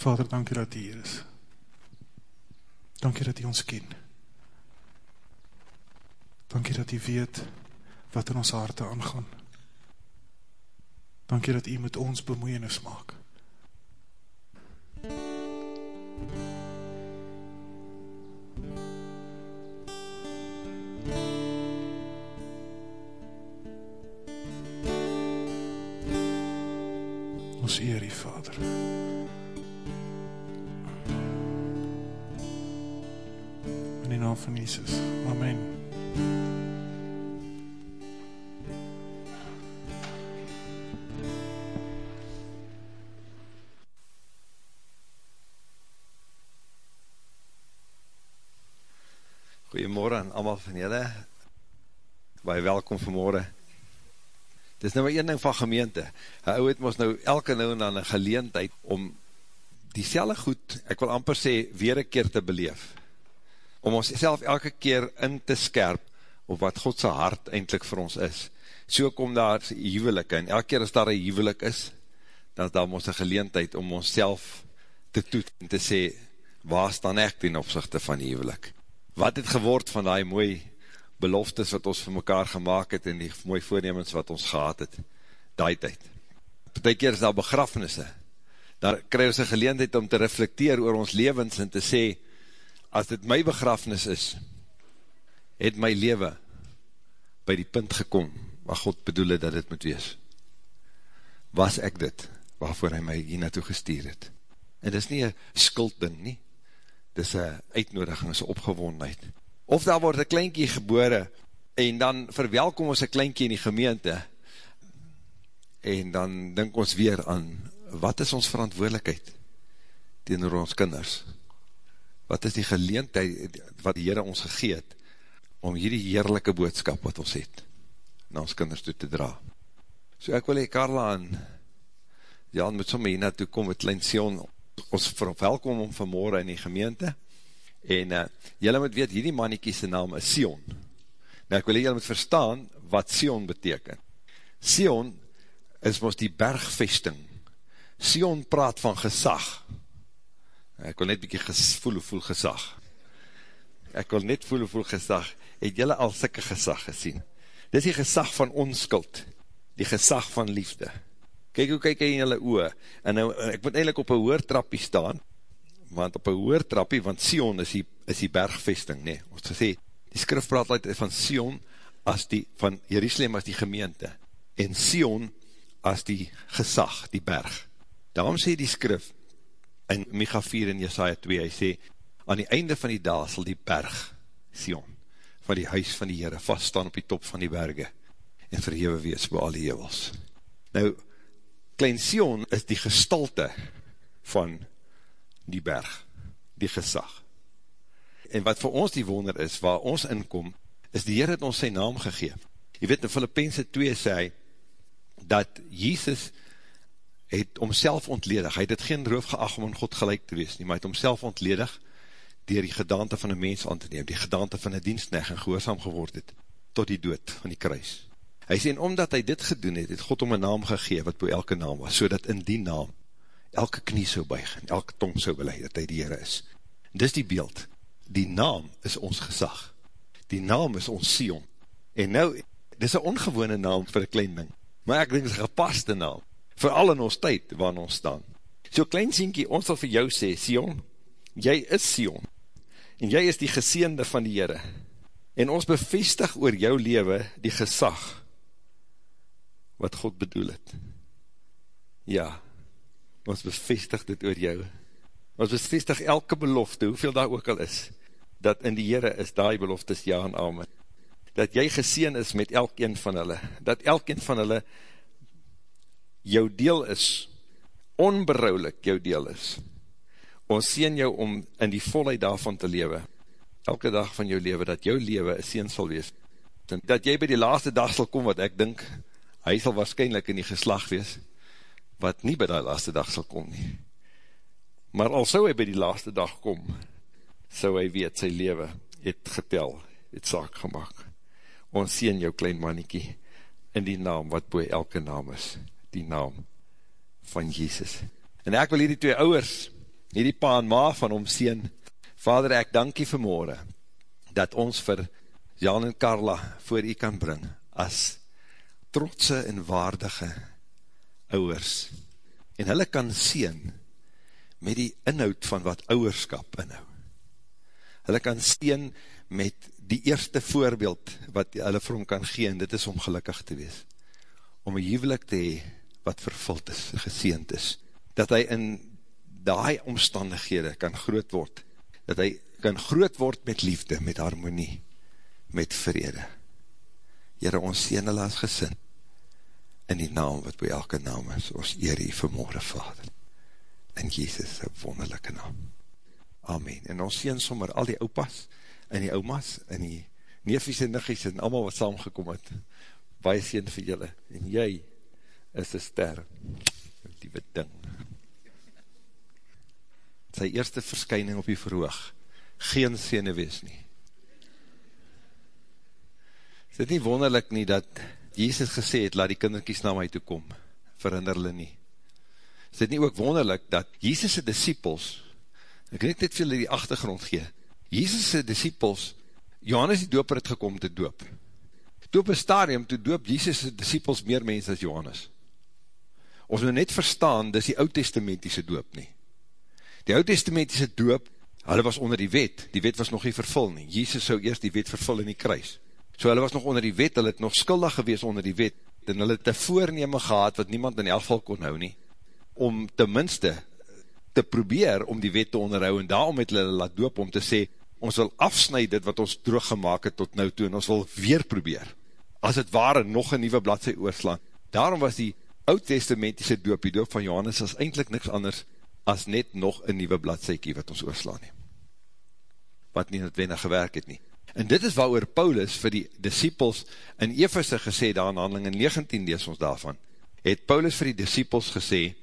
Vader, dankie dat U hier is. Dankie dat U ons ken. Dankie dat U weet wat in ons harte aangaan. Dankie dat U met ons bemoeienis maak. Ons eer die Vader. In naam van Jesus. Amen. Goeiemorgen aan allemaal van julle. Baie welkom vanmorgen. Het is nou maar een ding van gemeente. Hy ou het ons nou elke nou en dan een geleentheid om die goed, ek wil amper sê, weer een keer te beleef. Om ons self elke keer in te skerp op wat Godse hart eindelijk vir ons is. So kom daar huwelik en elke keer as daar een huwelik is, dan is daar ons een geleentheid om ons self te toet en te sê, waar staan ek ten opzichte van die huwelik? wat het geword van die mooi beloftes wat ons vir mekaar gemaakt het en die mooi voornemens wat ons gehad het, die tyd. Partij keer is daar begrafnisse, daar krijg ons een geleendheid om te reflecteer oor ons levens en te sê, as dit my begrafnis is, het my leven by die punt gekom, waar God bedoel het dat dit moet wees. Was ek dit, waarvoor hy my hier naartoe gestuur het. En dit is nie een skuldding nie, dis een uitnodiging, is een opgewondheid. Of daar word een kleinkie gebore, en dan verwelkom ons een kleinkie in die gemeente, en dan denk ons weer aan, wat is ons verantwoordelikheid, tegen ons kinders? Wat is die geleentheid, wat die Heere ons gegeet, om hierdie heerlijke boodskap wat ons het, na ons kinders toe te dra? So ek wil hier Karla aan, Jan moet sommer hier naartoe kom, met klein Sion, ons verwelkom om vanmorgen in die gemeente, en uh, jylle moet weet, hierdie mannetjie sy naam is Sion. Nou ek wil jylle moet verstaan wat Sion beteken. Sion is ons die bergvesting. Sion praat van gesag. Ek wil net bykie voel hoe voel gesag. Ek wil net voel hoe voel gesag. Het jylle al sikke gesag gesien? Dit is die gesag van onskuld. Die gesag van liefde kyk hoe kyk hy in julle oe, en nou, ek moet eindelijk op een hoortrappie staan, want op een hoortrappie, want Sion is die, is die bergvesting, nee, ons gesê, die skrif praat uit van Sion, as die, van Jerusalem as die gemeente, en Sion as die gesag, die berg. Daarom sê die skrif, in Micha 4 en Jesaja 2, hy sê, aan die einde van die dag sal die berg, Sion, van die huis van die Heere, vaststaan op die top van die berge, en verhewe wees by al die hevels. Nou, Klein Sion is die gestalte van die berg, die gesag. En wat vir ons die wonder is, waar ons inkom, is die Heer het ons sy naam gegeen. Je weet in Filippense 2 sê hy, dat Jesus het omself ontledig, hy het geen roof geacht om aan God gelijk te wees nie, maar hy het omself ontledig dier die gedaante van een mens aan te neem, die gedaante van een dienstneg en gehoorzaam geword het, tot die dood van die kruis. Hy sê, en omdat hy dit gedoen het, het God om een naam gegeen, wat boe elke naam was, so in die naam, elke knie so buig, en elke tong so beleid, dat hy die Heere is. Dis die beeld, die naam is ons gezag, die naam is ons Sion, en nou, dis een ongewone naam vir een klein ding, maar ek denk, dis een gepaste naam, vir al in ons tyd, waar ons staan. So klein sienkie, ons sal vir jou sê, Sion, jy is Sion, en jy is die geseende van die Heere, en ons bevestig oor jou leven, die gezag, wat God bedoel het. Ja, ons bevestig dit oor jou. Ons bevestig elke belofte, hoeveel daar ook al is, dat in die Heere is die beloftes ja en amen. Dat jy geseen is met elkeen van hulle, dat elkeen van hulle jou deel is, onberouwlik jou deel is. Ons sien jou om in die volheid daarvan te lewe, elke dag van jou lewe, dat jou lewe een seen sal wees. Dat jy by die laaste dag sal kom, wat ek dink, hy sal waarschijnlijk in die geslag wees, wat nie by die laaste dag sal kom nie. Maar al sou hy by die laaste dag kom, sou hy weet sy leven het getel, het saak gemaakt. Ons sien jou klein manniekie in die naam wat boe elke naam is, die naam van Jesus. En ek wil hier die twee ouwers hierdie pa en ma van hom sien, Vader, ek dankie vanmorgen, dat ons vir Jan en Carla voor u kan bring, as trotse en waardige ouwers, en hulle kan sien, met die inhoud van wat ouwerskap inhou. Hulle kan sien met die eerste voorbeeld, wat hulle vir hom kan gee, en dit is om gelukkig te wees, om een huwelik te hee, wat vervuld is, geseend is, dat hy in die omstandighede kan groot word, dat hy kan groot word met liefde, met harmonie, met vrede. Heren, ons sien hulle as gesin, in die naam wat by elke naam is, ons eer die vermoorde Vader, in Jesus' wonderlijke naam. Amen. En ons sien sommer al die opas, en die oumas, en die neefies en niggies, en allemaal wat saamgekom het, baie sien vir julle, en jy is een ster, die ding, sy eerste verskyning op die verhoog, geen sene wees nie. Is dit nie wonderlik nie, dat Jezus gesê het, laat die kinderkies na my toe kom, verhinder hulle nie. Is dit nie ook wonderlik, dat Jezus' disciples, ek weet net veel die achtergrond gee, Jezus' disciples, Johannes die doper het gekom te doop. Toe op een stadium, toe doop Jezus' disciples meer mens as Johannes. Ons moet net verstaan, dis die oud-testamentiese doop nie. Die oud-testamentiese doop, hulle was onder die wet, die wet was nog nie vervul nie, Jesus sou eerst die wet vervul in die kruis, so hulle was nog onder die wet, hulle het nog skuldig gewees onder die wet, en hulle het een voorneme gehad, wat niemand in die afval kon hou nie, om tenminste te probeer om die wet te onderhou, en daarom het hulle laat doop om te sê, ons wil afsnijd dit wat ons droog gemaakt het tot nou toe, en ons wil weer probeer, as het ware nog een nieuwe bladzij oorslaan. Daarom was die oud-testamentiese doop, die doop van Johannes, is eindelijk niks anders as net nog een nieuwe bladzijkie wat ons oorslaan nie. Wat nie noodwendig gewerk het nie. En dit is waar Paulus vir die disciples in Ephese gesê, daar in handeling in 19 lees ons daarvan, het Paulus vir die disciples gesê,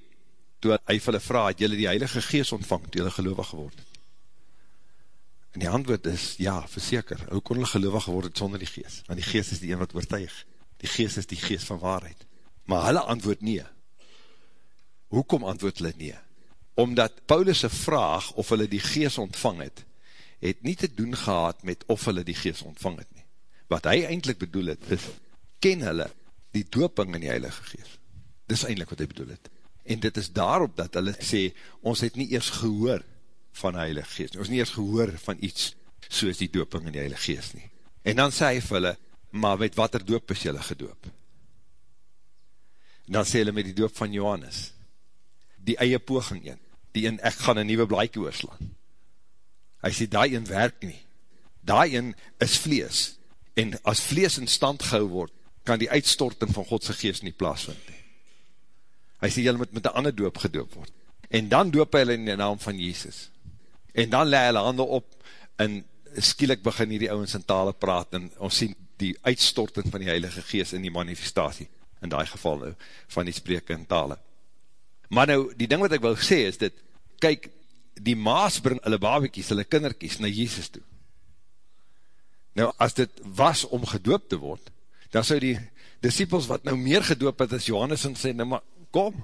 toe hy vir hulle vraag, het julle die heilige geest ontvang, toe julle gelovig geword het? En die antwoord is, ja, verseker, hoe kon hulle gelovig geword het sonder die geest? Want die geest is die een wat oortuig. Die geest is die geest van waarheid. Maar hulle antwoord nie. Hoekom antwoord hulle nie? omdat Paulus' vraag of hulle die gees ontvang het, het nie te doen gehad met of hulle die gees ontvang het nie. Wat hy eindelijk bedoel het, is, ken hulle die dooping in die heilige gees. Dis eindelijk wat hy bedoel het. En dit is daarop dat hulle sê, ons het nie eers gehoor van die heilige gees nie. Ons nie eers gehoor van iets soos die dooping in die heilige gees nie. En dan sê hy vir hulle, maar met wat er doop is julle gedoop? Dan sê hulle met die doop van Johannes, die eie poging een die een, ek gaan een nieuwe blaaikie oorslaan. Hy sê, die een werk nie. Die een is vlees. En as vlees in stand gehou word, kan die uitstorting van Godse geest nie plaasvind. Hy sê, jylle moet met een ander doop gedoop word. En dan doop hy in die naam van Jezus. En dan leid hulle handen op, en skielik begin hier die ouwens in tale praat, en ons sien die uitstorting van die Heilige Geest in die manifestatie, in die geval nou, van die spreke in tale. Maar nou, die ding wat ek wil sê is dit, kyk, die maas bring hulle babiekies, hulle kinderkies na Jesus toe. Nou, as dit was om gedoop te word, dan sou die disciples wat nou meer gedoop het as Johannes en sê, nou maar, kom.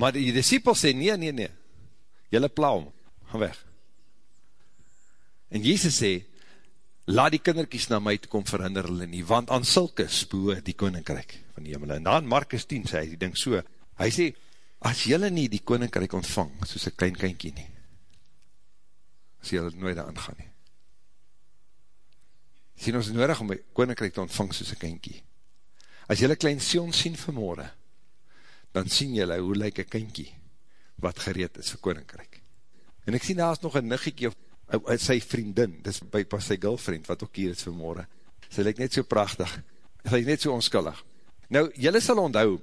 Maar die disciples sê, nee, nee, nee, jylle plaam, gaan weg. En Jesus sê, laat die kinderkies na my te kom verhinder hulle nie, want aan sulke spoe die koninkryk van die hemel. En dan Markus 10 sê, die ding so, hy sê, as jylle nie die koninkryk ontvang, soos een klein kynkie nie, as jylle nooit aan gaan nie. Sien ons nodig om die koninkryk te ontvang soos een kynkie. As jylle klein sion sien vanmorgen, dan sien jylle hoe lyk een kynkie, wat gereed is vir koninkryk. En ek sien daar is nog een niggiekie uit sy vriendin, dis by pas sy girlfriend, wat ook hier is vanmorgen. Sy lyk net so prachtig, sy lyk net so onskullig. Nou, jylle sal onthou,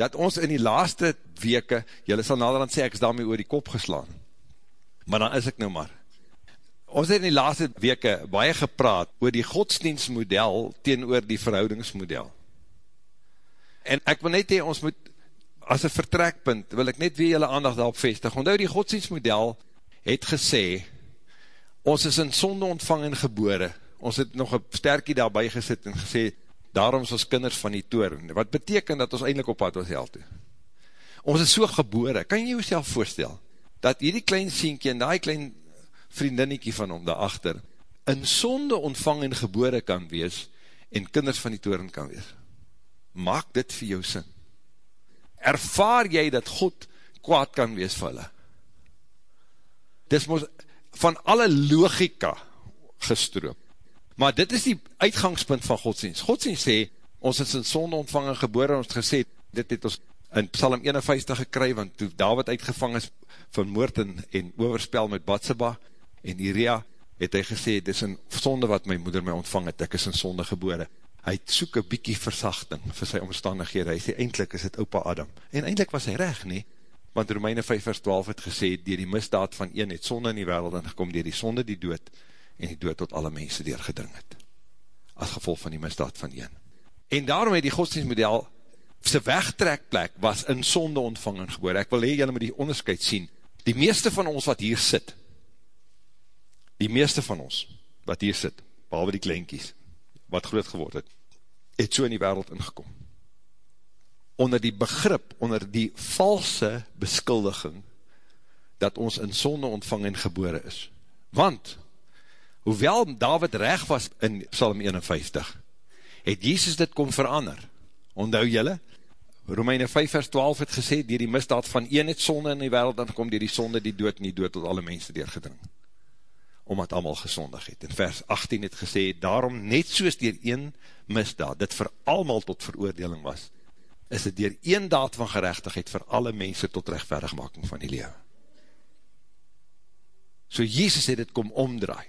dat ons in die laaste weke, jylle sal naderhand sê, ek is daarmee oor die kop geslaan. Maar dan is ek nou maar. Ons het in die laaste weke baie gepraat oor die godsdienstmodel teenoor die verhoudingsmodel. En ek wil net hee, ons moet, as een vertrekpunt, wil ek net weer jylle aandacht daarop vestig. Want die godsdienstmodel het gesê, ons is in sonde ontvang en gebore. Ons het nog een sterkie daarby gesit en gesê, daarom is ons kinders van die toren, wat beteken dat ons eindelijk op pad was hel toe. Ons is so gebore, kan jy jouself voorstel, dat hierdie klein sienkie en die klein vriendinnetjie van hom daarachter, in sonde ontvang en gebore kan wees, en kinders van die toren kan wees. Maak dit vir jou sin. Ervaar jy dat God kwaad kan wees vir hulle? Dis moos van alle logika gestroop. Maar dit is die uitgangspunt van godsdienst. Godsdienst sê, ons is in sonde ontvang en gebore, ons gesê, dit het ons in Psalm 51 gekry, want toe David uitgevang is van moord en, en overspel met Batseba en Iria, het hy gesê, dit is een sonde wat my moeder my ontvang het, ek is in sonde gebore. Hy het soek een bykie versachting vir sy omstandighede, hy sê, eindelijk is het opa Adam. En eindelijk was hy reg, nie? Want Romeine 5 vers 12 het gesê, dier die misdaad van een het sonde in die wereld ingekom, dier die sonde die dood, en die dood tot alle mense deurgedring het. As gevolg van die misdaad van een. En daarom het die godsdienstmodel sy wegtrekplek was in sonde ontvang en geboor. Ek wil hee, jylle moet die onderscheid sien. Die meeste van ons wat hier sit, die meeste van ons wat hier sit, behalwe die kleinkies, wat groot geword het, het so in die wereld ingekom. Onder die begrip, onder die valse beskuldiging, dat ons in sonde ontvang en gebore is. Want, hoewel David reg was in Psalm 51, het Jesus dit kom verander. Ondou jylle, Romeine 5 vers 12 het gesê, dier die misdaad van een het sonde in die wereld, dan kom dier die sonde die dood nie dood tot alle mense deurgedring. Omdat allemaal gesondig het. In vers 18 het gesê, daarom net soos dier een misdaad, dit vir allemaal tot veroordeling was, is dit dier een daad van gerechtigheid vir alle mense tot rechtverigmaking van die lewe. So Jezus het dit kom omdraai.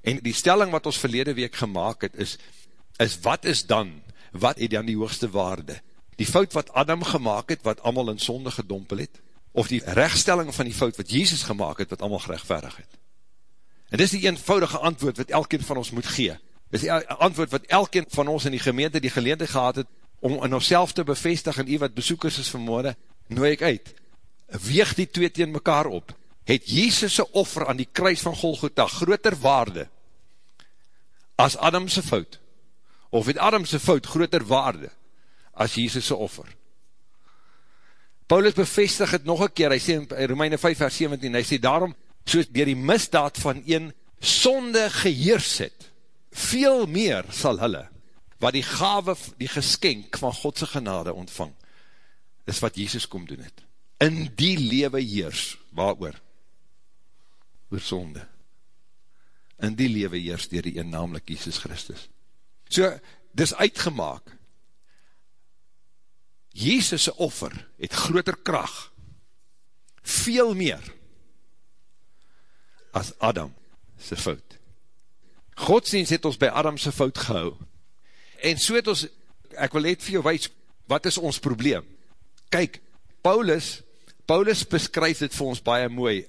En die stelling wat ons verlede week gemaakt het, is, is wat is dan, wat het dan die hoogste waarde? die fout wat Adam gemaakt het, wat allemaal in sonde gedompel het, of die rechtstelling van die fout wat Jezus gemaakt het, wat allemaal gerechtverdig het. En dis die eenvoudige antwoord wat elkeen van ons moet gee. Dis die antwoord wat elkeen van ons in die gemeente die geleende gehad het, om in ons te bevestig, en die wat besoekers is vanmorgen, nooi ek uit. Weeg die twee teen mekaar op. Het Jezus' offer aan die kruis van Golgotha groter waarde as Adamse fout? Of het Adamse fout groter waarde as Jesus' offer. Paulus bevestig het nog een keer, hy sê in Romeine 5 vers 17, hy sê daarom, soos dier die misdaad van een sonde geheers het, veel meer sal hulle, wat die gave, die geskenk van Godse genade ontvang, is wat Jesus kom doen het. In die lewe heers, waar oor? Oor sonde. In die lewe heers dier die een namelijk Jesus Christus. So, dis uitgemaak, Jezus' offer het groter kracht, veel meer, as Adam sy fout. Godsdienst het ons by Adam sy fout gehou, en so het ons, ek wil net vir jou wees, wat is ons probleem? Kyk, Paulus, Paulus beskryf dit vir ons baie mooi,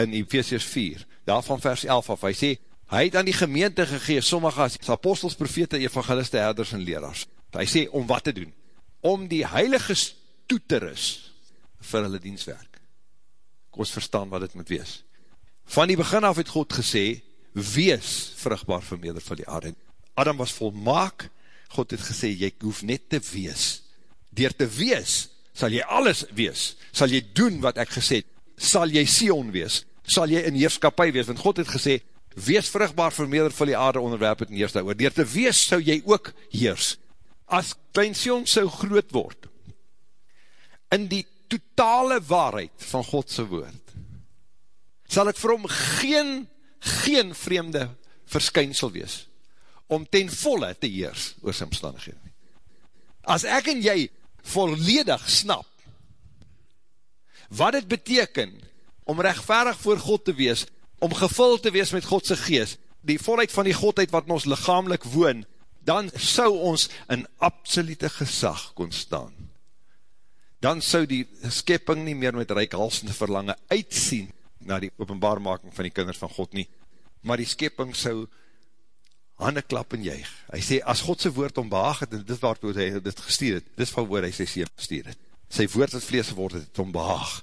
in Ephesians 4, daarvan vers 11 af, hy sê, hy het aan die gemeente gegees, sommige as apostels, profete, evangeliste, herders en leraars, hy sê, om wat te doen? om die heilige stoeteris vir hulle dienswerk. Ek ons verstaan wat het moet wees. Van die begin af het God gesê, wees vrugbaar vermeerder van die aarde. Adam was volmaak, God het gesê, jy hoef net te wees. Door te wees, sal jy alles wees. Sal jy doen wat ek gesê. Sal jy Sion wees. Sal jy in heerskapie wees. Want God het gesê, wees vrugbaar vermeerder van die aarde onderwerp het en heers daar oor. Door te wees, sal jy ook heers as klein Sion so groot word, in die totale waarheid van Godse woord, sal het vir hom geen, geen vreemde verskynsel wees, om ten volle te heers oor sy omstandighede. As ek en jy volledig snap, wat het beteken, om rechtvaardig voor God te wees, om gevul te wees met Godse geest, die volheid van die Godheid wat ons lichamelik woon, dan sou ons in absolute gesag kon staan. Dan sou die skepping nie meer met reikhalsende verlange uitsien na die openbaarmaking van die kinders van God nie, maar die skepping sou hande klap en juig. Hy sê, as Godse woord om behaag het, en dit waartoe hy dit gestuur het, dit van woord hy sy sê gestuur het. Sy woord het vlees geword het, het om behaag.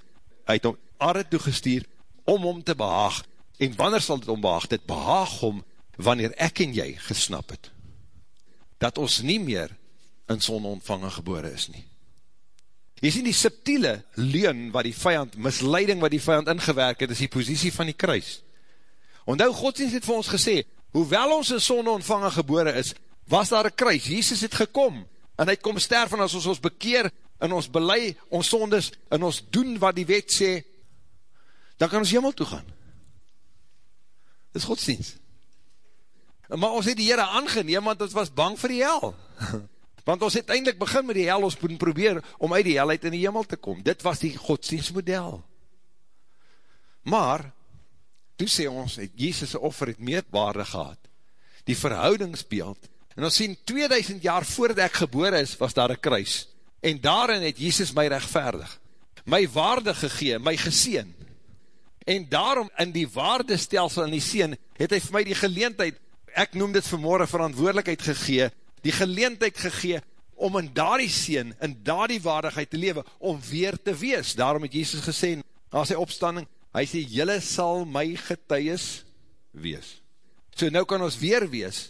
Hy het om aarde toegestuur, om om te behaag. En wanneer sal dit om behaag? Dit behaag om, wanneer ek en jy gesnap het, dat ons nie meer in son ontvangen gebore is nie. Jy sien die subtiele leun wat die vijand, misleiding wat die vijand ingewerk het, is die positie van die kruis. Ondou, Godsdienst het vir ons gesê, hoewel ons in sonde ontvangen gebore is, was daar een kruis, Jesus het gekom, en hy het kom sterf, en as ons ons bekeer, en ons belei ons sondes, en ons doen wat die wet sê, dan kan ons hemel toe gaan. Dit is godsdienst. Maar ons het die Heere aangeneem, want ons was bang vir die hel. Want ons het eindelijk begin met die hel, ons moet probeer om uit die hel uit in die hemel te kom. Dit was die godsdienstmodel. Maar, toe sê ons, het Jezus' offer het meetbaarde gehad. Die verhoudingsbeeld. En ons sien, 2000 jaar voordat ek gebore is, was daar een kruis. En daarin het Jezus my rechtvaardig. My waarde gegeen, my geseen. En daarom in die waardestelsel in die seen, het hy vir my die geleentheid, ek noem dit vanmorgen verantwoordelijkheid gegee, die geleentheid gegee, om in daardie seen, in daardie waardigheid te lewe, om weer te wees. Daarom het Jesus gesê, na sy opstanding, hy sê, jylle sal my getuies wees. So nou kan ons weer wees,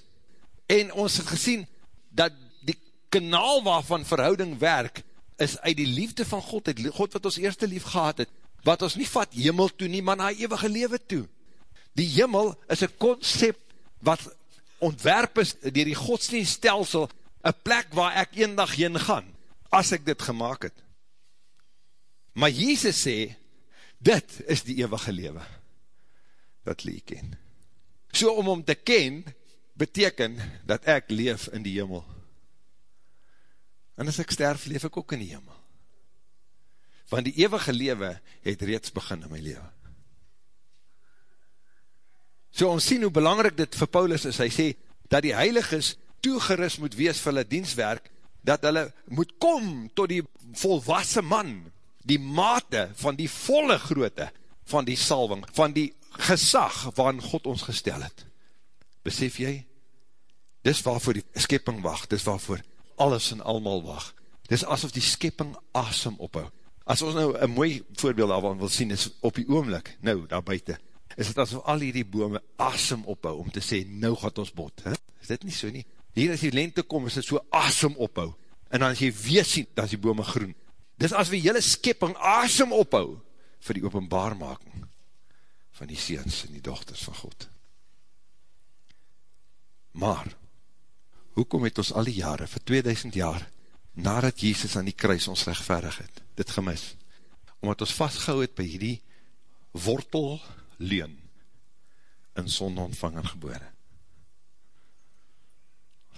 en ons het gesien, dat die kanaal waarvan verhouding werk, is uit die liefde van God, uit God wat ons eerste lief gehad het, wat ons nie vat hemel toe nie, maar na eeuwige lewe toe. Die hemel is een concept wat ontwerp is dier die godsdienststelsel, een plek waar ek een dag heen gaan, as ek dit gemaakt het. Maar Jezus sê, dit is die eeuwige lewe, dat lie ken. So om om te ken, beteken dat ek leef in die hemel. En as ek sterf, leef ek ook in die hemel want die eeuwige lewe het reeds begin in my lewe. So ons sien hoe belangrijk dit vir Paulus is, hy sê, dat die heiliges toegeris moet wees vir hulle dienstwerk, dat hulle moet kom tot die volwassen man, die mate van die volle groote van die salving, van die gesag waarin God ons gestel het. Besef jy? Dis waarvoor die skepping wacht, dis waarvoor alles en almal wacht. Dis asof die skepping asem ophou. As ons nou een mooi voorbeeld daarvan wil sien, is op die oomlik, nou, daar buiten, is het asof al hierdie bome asem ophou, om te sê, nou gaat ons bot. He? Is dit nie so nie? Hier as die lente kom, is het so asem ophou. En dan as jy weer sien, dan is die bome groen. Dis as we jylle skepping asem ophou, vir die openbaarmaking van die seens en die dochters van God. Maar, hoekom het ons al die jare, vir 2000 jaar, nadat Jezus aan die kruis ons rechtverig het, dit gemis, omdat ons vastgehou het by hierdie wortel leun in sonde ontvang en gebore.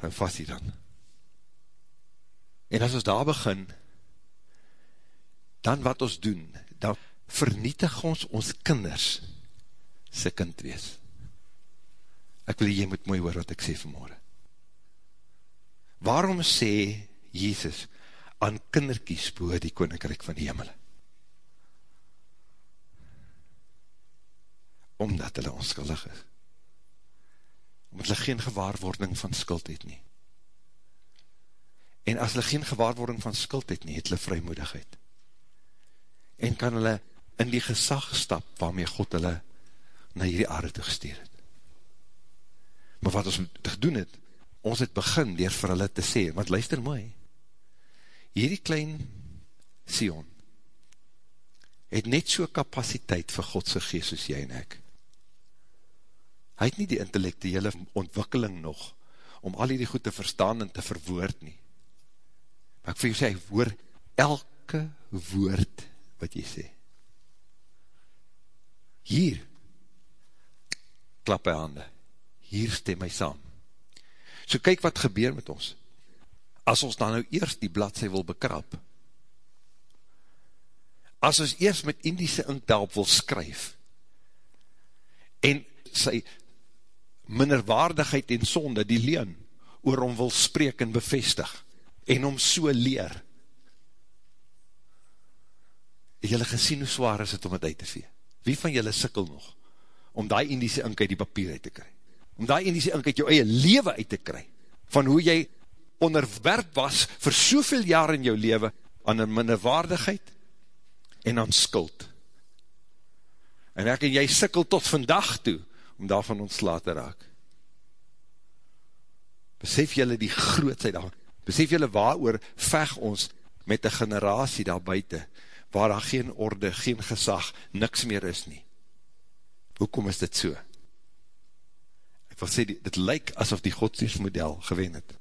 Hou vast hier dan. En as ons daar begin, dan wat ons doen, dan vernietig ons ons kinders sy kind wees. Ek wil jy moet mooi hoor wat ek sê vanmorgen. Waarom sê Jezus, aan kinderkies boe die koninkryk van die hemel. Omdat hulle onskuldig is. Omdat hulle geen gewaarwording van skuld het nie. En as hulle geen gewaarwording van skuld het nie, het hulle vrymoedigheid. En kan hulle in die gesag stap waarmee God hulle na hierdie aarde toegesteer het. Maar wat ons gedoen het, ons het begin dier vir hulle te sê, want luister mooi, hierdie klein Sion het net so kapasiteit vir Godse geest soos jy en ek. Hy het nie die intellectuele ontwikkeling nog om al die goed te verstaan en te verwoord nie. Maar ek vir jou sê, hoor elke woord wat jy sê. Hier klap hy hande. Hier stem hy saam. So kyk wat gebeur met ons as ons dan nou eerst die bladse wil bekrap, as ons eerst met Indiese inkthelp wil skryf, en sy minderwaardigheid en sonde, die leen, oor hom wil spreek en bevestig, en hom so leer, het jylle gesien hoe zwaar is het om het uit te vee? Wie van jylle sikkel nog, om die Indiese ink uit die papier uit te kry? Om die Indiese ink uit jou eie leven uit te kry? Van hoe jy onderwerp was vir soveel jaar in jou leven aan een minderwaardigheid en aan skuld. En ek en jy sikkel tot vandag toe om daarvan ontsla te raak. Besef jylle die grootheid daar. Besef jylle waar oor veg ons met een generatie daar buiten, waar daar geen orde, geen gezag, niks meer is nie. Hoekom is dit so? Ek wil sê, dit lyk asof die godsdienstmodel gewen het.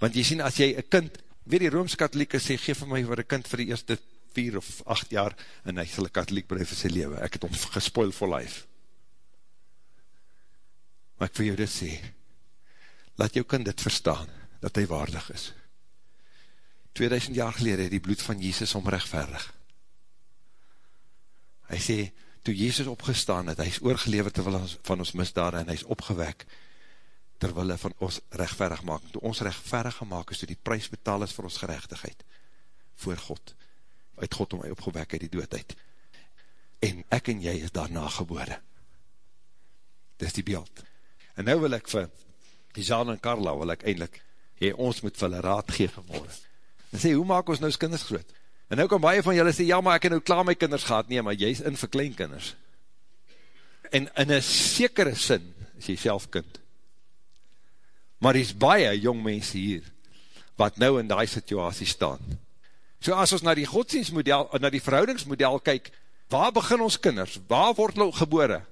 Want jy sien, as jy een kind, weet die Rooms-Katholieke sê, geef my vir een kind vir die eerste vier of acht jaar, en hy sal een katholiek blijf vir sy leven. Ek het hom gespoil for life. Maar ek wil jou dit sê, laat jou kind dit verstaan, dat hy waardig is. 2000 jaar gelede het die bloed van Jesus om rechtvaardig. Hy sê, toe Jezus opgestaan het, hy is oorgeleverd terwille van ons misdade, en hy is opgewek, terwille van ons rechtvaardig maak. Toe ons rechtvaardig gemaakt is, toe die prijs betaal is vir ons gerechtigheid, voor God, uit God om hy opgewek uit die doodheid. En ek en jy is daarna gebore. Dis die beeld. En nou wil ek vir Jean en Carla, wil ek eindelijk, jy, ons moet vir hulle raad geef vanmorgen. En sê, hoe maak ons nou kinders groot? En nou kan baie van julle sê, ja, maar ek het nou klaar my kinders gehad, nee, maar jy is in vir kleinkinders. En in een sekere sin, is jy self kind. Maar is baie jong mense hier, wat nou in die situasie staan. So as ons na die godsdienstmodel, na die verhoudingsmodel kyk, waar begin ons kinders? Waar word hulle gebore?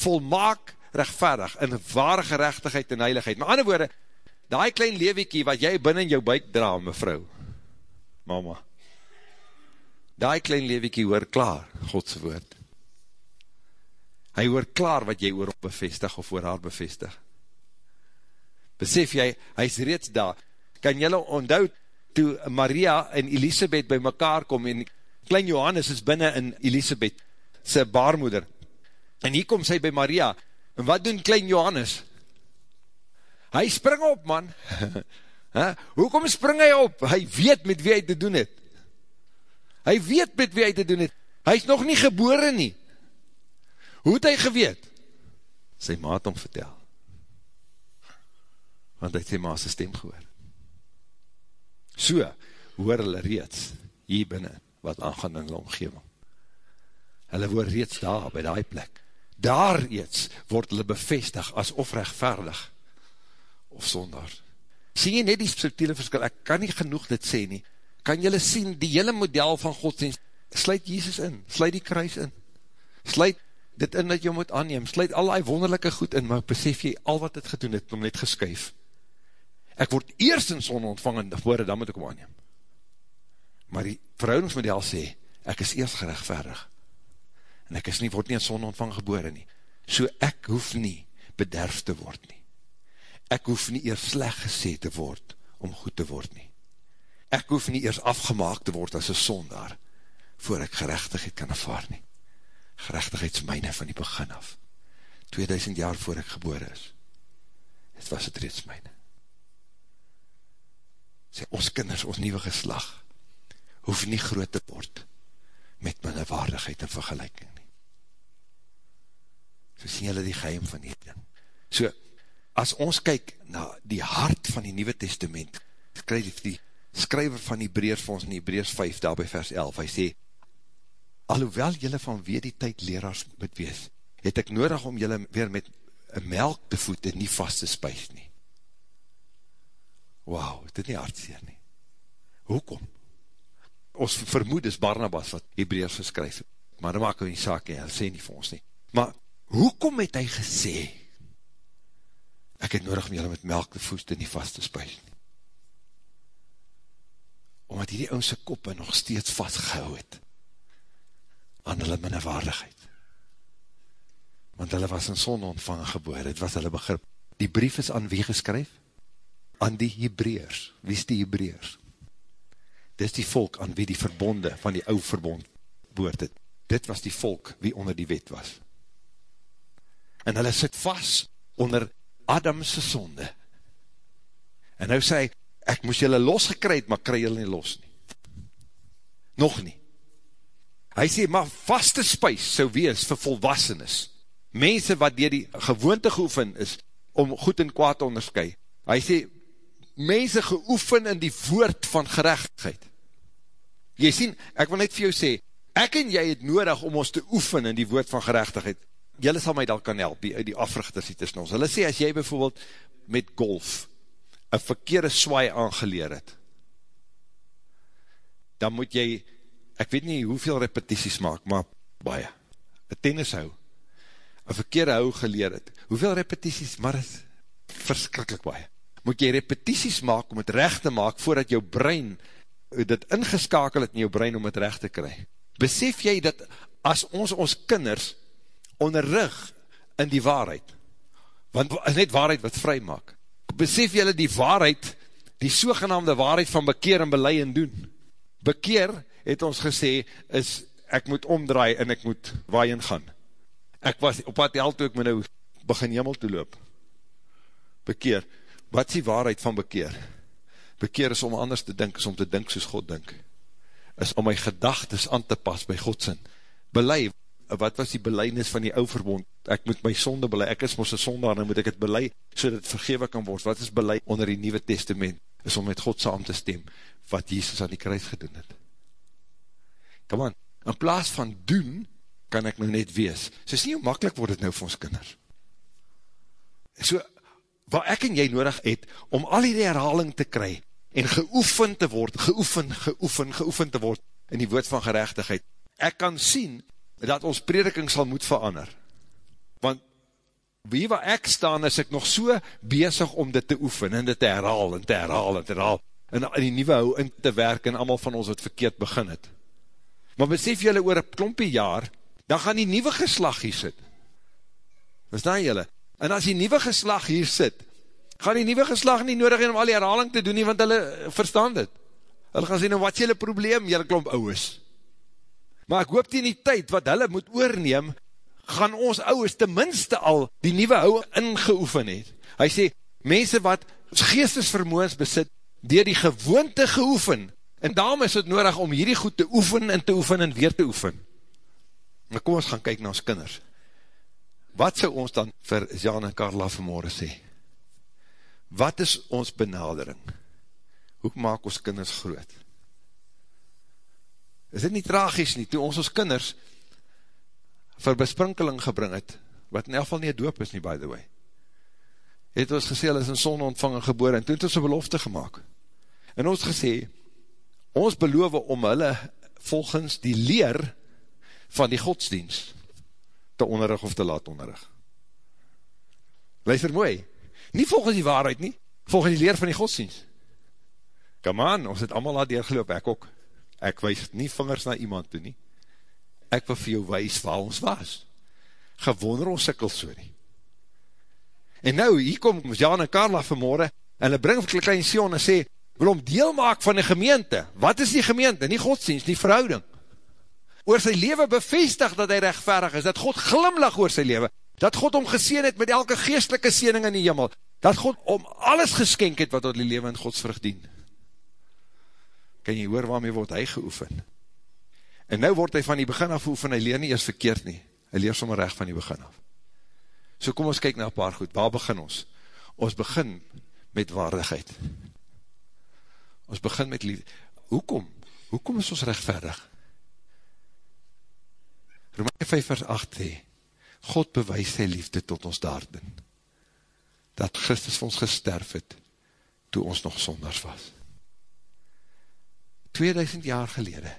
Volmaak rechtvaardig, in ware gerechtigheid en heiligheid. Maar ander woorde, die klein lewekie wat jy binnen jou buik dra, mevrou, mama, die klein lewekie hoor klaar, Godse woord. Hy hoor klaar wat jy oor op bevestig of oor haar bevestig. Besef jy, hy is reeds daar. Kan jylle onthoud, toe Maria en Elisabeth by mekaar kom, en klein Johannes is binnen in Elisabeth, sy baarmoeder, en hier kom sy by Maria, En wat doen klein Johannes? Hy spring op, man. Hoekom spring hy op? Hy weet met wie hy te doen het. Hy weet met wie hy te doen het. Hy is nog nie gebore nie. Hoe het hy geweet? Sy maat om vertel. Want hy het sy maas stem gehoor. So, hoor hulle reeds hier binnen wat aangaan in die omgeving. Hulle hoor reeds daar, by die plek daar iets word hulle bevestig as of rechtvaardig of sonder. Sien jy net die subtiele verskil, ek kan nie genoeg dit sê nie, kan jylle sien, die hele model van godsdienst, sluit Jesus in, sluit die kruis in, sluit dit in dat jy moet aanneem, sluit al die wonderlijke goed in, maar besef jy al wat het gedoen het, om net geskuif. Ek word eerst in son ontvang, en voor dan moet ek om aanneem. Maar die verhoudingsmodel sê, ek is eerst gerechtvaardig, en ek is nie, word nie in son ontvang gebore nie. So ek hoef nie bederf te word nie. Ek hoef nie eers sleg gesê te word, om goed te word nie. Ek hoef nie eers afgemaak te word as een sondaar, voor ek gerechtigheid kan ervaar nie. Gerechtigheid is myne van die begin af. 2000 jaar voor ek gebore is, het was het reeds myne. Sê, ons kinders, ons nieuwe geslag, hoef nie groot te word, met myne waardigheid en vergelijking so sien julle die geheim van die ding. So, as ons kyk na die hart van die Nieuwe Testament, die, die skryver van die Breers vir ons in die Breers 5, daar by vers 11, hy sê, alhoewel julle van weer die tyd leraars moet wees, het ek nodig om julle weer met melk te voed en nie vast te spuis nie. Wauw, dit nie hartseer nie. Hoekom? Ons vermoed is Barnabas wat Hebreers geskryf maar dat maak hy nie saak, hy sê nie vir ons nie. Maar hoekom het hy gesê, ek het nodig om julle met melk te voest en nie vast te spuis nie. Omdat hierdie ounse koppe nog steeds vastgehou het, aan hulle minnewaardigheid. Want hulle was in son ontvang geboor, het was hulle begrip. Die brief is aan wie geskryf? Aan die Hebreers. Wie is die Hebreers? Dit is die volk aan wie die verbonde van die ou verbond boord het. Dit was die volk wie onder die wet was en hulle sit vast onder Adamse sonde. En nou sê hy, ek moes julle losgekryd, maar kry julle nie los nie. Nog nie. Hy sê, maar vaste spuis sou wees vir volwassenes, mense wat dier die gewoonte geoefen is, om goed en kwaad te onderskui. Hy sê, mense geoefen in die woord van gerechtigheid. Jy sien, ek wil net vir jou sê, ek en jy het nodig om ons te oefen in die woord van gerechtigheid jylle sal my dan kan help, die, die africhters hier tussen ons. Hulle sê, as jy bijvoorbeeld met golf, een verkeerde swaai aangeleer het, dan moet jy, ek weet nie hoeveel repetities maak, maar baie. Een tennis hou, een verkeerde hou geleer het. Hoeveel repetities, maar het verskrikkelijk baie. Moet jy repetities maak om het recht te maak, voordat jou brein, dit ingeskakel het in jou brein om het recht te kry. Besef jy dat, as ons ons kinders, onderrug in die waarheid, want is net waarheid wat vry maak, besef jylle die waarheid, die sogenaamde waarheid van bekeer en belei en doen. Bekeer, het ons gesê, is, ek moet omdraai en ek moet waaien gaan. Ek was op wat hel toe ek my nou begin hemel toe loop. Bekeer, wat is die waarheid van bekeer? Bekeer is om anders te dink, is om te dink soos God dink. Is om my gedagtes aan te pas by Godsin. Belei, wat was die beleidnis van die ou verbond? Ek moet my sonde belei, ek is mos een sondaar, en moet ek het belei, so dat het vergewe kan word. Wat is belei onder die Nieuwe Testament? Is om met God saam te stem, wat Jesus aan die kruis gedoen het. Come on, in plaas van doen, kan ek nou net wees. So is nie hoe makkelijk word het nou vir ons kinders. So, wat ek en jy nodig het, om al die herhaling te kry, en geoefen te word, geoefen, geoefen, geoefen te word, in die woord van gerechtigheid. Ek kan sien, dat ons prediking sal moet verander. Want, wie waar ek staan, is ek nog so bezig om dit te oefen, en dit te herhaal, en te herhaal, en te herhaal, en in die nieuwe hou in te werk, en allemaal van ons het verkeerd begin het. Maar besef jylle oor een klompie jaar, dan gaan die nieuwe geslag hier sit. Verstaan jylle? En as die nieuwe geslag hier sit, gaan die nieuwe geslag nie nodig om al die herhaling te doen nie, want hulle verstaan dit. Hulle gaan sê, nou wat is jylle probleem, jylle klomp ouwes. Maar ek hoop die in die tyd, wat hulle moet oorneem, gaan ons ouwes tenminste al die nieuwe ouwe ingeoefen het. Hy sê, mense wat geestesvermoens besit, dier die gewoonte geoefen, en daarom is het nodig om hierdie goed te oefen en te oefen en weer te oefen. Maar kom ons gaan kyk na ons kinders. Wat sou ons dan vir Jan en Carla vanmorgen sê? Wat is ons benadering? Hoe maak ons kinders groot? Is dit nie tragisch nie, toe ons ons kinders vir besprinkeling gebring het, wat in elk geval nie doop is nie, by the way, het ons gesê, hulle is in sonde ontvang en geboor, en toen het ons een belofte gemaakt. En ons gesê, ons beloof om hulle volgens die leer van die godsdienst te onderrig of te laat onderrig. Luister mooi, nie volgens die waarheid nie, volgens die leer van die godsdienst. Come on, ons het allemaal laat deurgeloop, ek ook. Ek wees nie vingers na iemand toe nie. Ek wil vir jou wees waar ons was. Gewonder ons sikkel so nie. En nou, hier kom Jan en Carla vanmorgen, en hulle bring vir klein Sion en sê, wil om deel maak van die gemeente. Wat is die gemeente? Nie godsdienst, nie verhouding. Oor sy leven bevestig dat hy rechtverig is, dat God glimlag oor sy leven, dat God om geseen het met elke geestelike siening in die jimmel, dat God om alles geskenk het wat tot die leven in Gods vrug dien. Kan jy hoor waarmee word hy geoefen? En nou word hy van die begin af oefen, hy leer nie eers verkeerd nie, hy leer sommer recht van die begin af. So kom ons kyk na een paar goed, waar begin ons? Ons begin met waardigheid. Ons begin met liefde. Hoekom? Hoekom is ons rechtverdig? Romein 5 vers 8 he, God bewys sy liefde tot ons daarin, dat Christus vir ons gesterf het, toe ons nog sonders was. 2000 jaar gelede,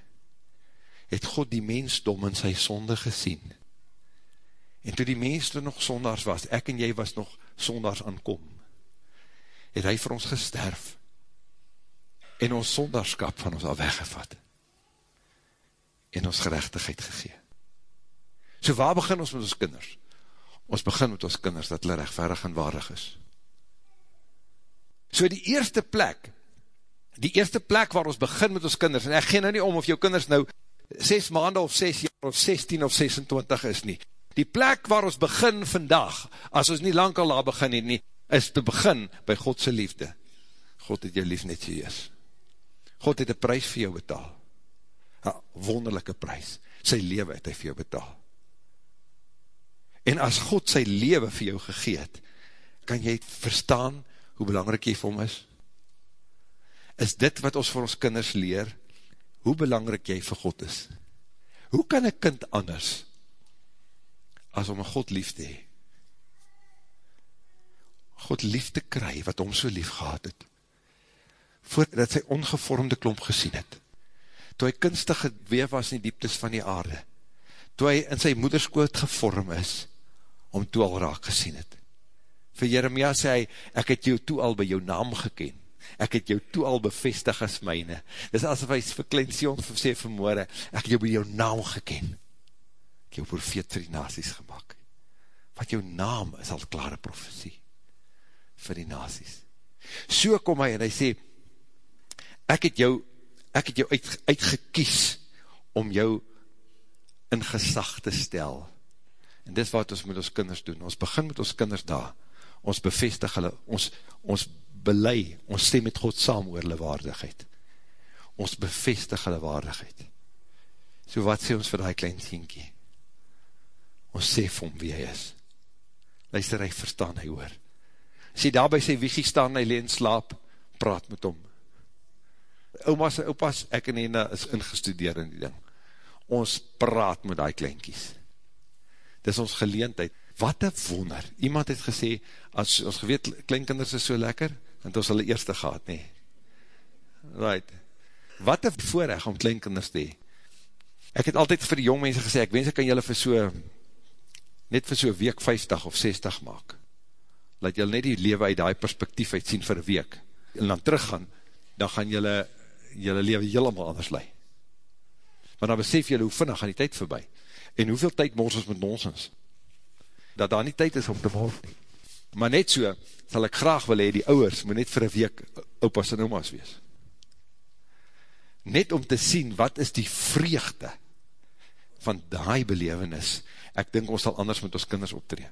het God die mensdom in sy sonde gesien, en toe die mens toe nog sonders was, ek en jy was nog sonders aankom, het hy vir ons gesterf, en ons sonderskap van ons al weggevat, en ons gerechtigheid gegeen. So waar begin ons met ons kinders? Ons begin met ons kinders, dat hulle rechtverig en waardig is. So die eerste plek, die eerste plek waar ons begin met ons kinders, en ek gee nou nie om of jou kinders nou 6 maanden of 6 jaar of 16 of 26 is nie. Die plek waar ons begin vandag, as ons nie lang al daar begin het nie, is te begin by Godse liefde. God het jou lief net so is. God het een prijs vir jou betaal. Een wonderlijke prijs. Sy leven het hy vir jou betaal. En as God sy leven vir jou gegeet, kan jy verstaan hoe belangrijk jy vir hom is? Is dit wat ons vir ons kinders leer, hoe belangrijk jy vir God is? Hoe kan een kind anders, as om een God lief te hee? God lief te kry, wat om so lief gehad het, voordat sy ongevormde klomp gesien het, toe hy kunstig geweef was in die dieptes van die aarde, toe hy in sy moederskoot gevorm is, om toe al raak gesien het. Vir Jeremia sê hy, ek het jou toe al by jou naam geken, ek het jou toe al bevestig as myne. Dis asof hy vir klein Sion sê vanmorgen, ek het jou by jou naam geken, ek jou profeet vir die nasies gemaakt. Wat jou naam is al klare profesie vir die nasies. So kom hy en hy sê, ek het jou, ek het jou uit, uitgekies om jou in gesag te stel. En dis wat ons met ons kinders doen. Ons begin met ons kinders daar. Ons bevestig hulle, ons, ons belei, ons stem met God saam oor hulle waardigheid. Ons bevestig hulle waardigheid. So wat sê ons vir die klein sienkie? Ons sê vir hom wie hy is. Luister, hy verstaan, hy hoor. As hy daarby sê, wie staan, hy leen slaap, praat met hom. Oma's en opa's, ek en Hena is ingestudeer in die ding. Ons praat met die kleinkies. Dis ons geleentheid. Wat een wonder. Iemand het gesê, as ons geweet, kleinkinders is so lekker, het ons hulle eerste gehad, nee. Right. Wat een voorrecht om kleinkinders te hee. Ek het altyd vir die jong mense gesê, ek wens ek kan julle vir so, net vir so week 50 of 60 maak. Laat julle net die lewe uit die perspektief uit sien vir week. En dan teruggaan, dan gaan julle, julle lewe helemaal anders lei. Maar dan besef julle hoe vinnig gaan die tyd voorbij. En hoeveel tyd mors ons met nonsens? Dat daar nie tyd is om te mors nie. Maar net so, sal ek graag wil hee, die ouwers moet net vir een week opas en omas wees. Net om te sien, wat is die vreugde van die belevenis. Ek dink ons sal anders met ons kinders optree.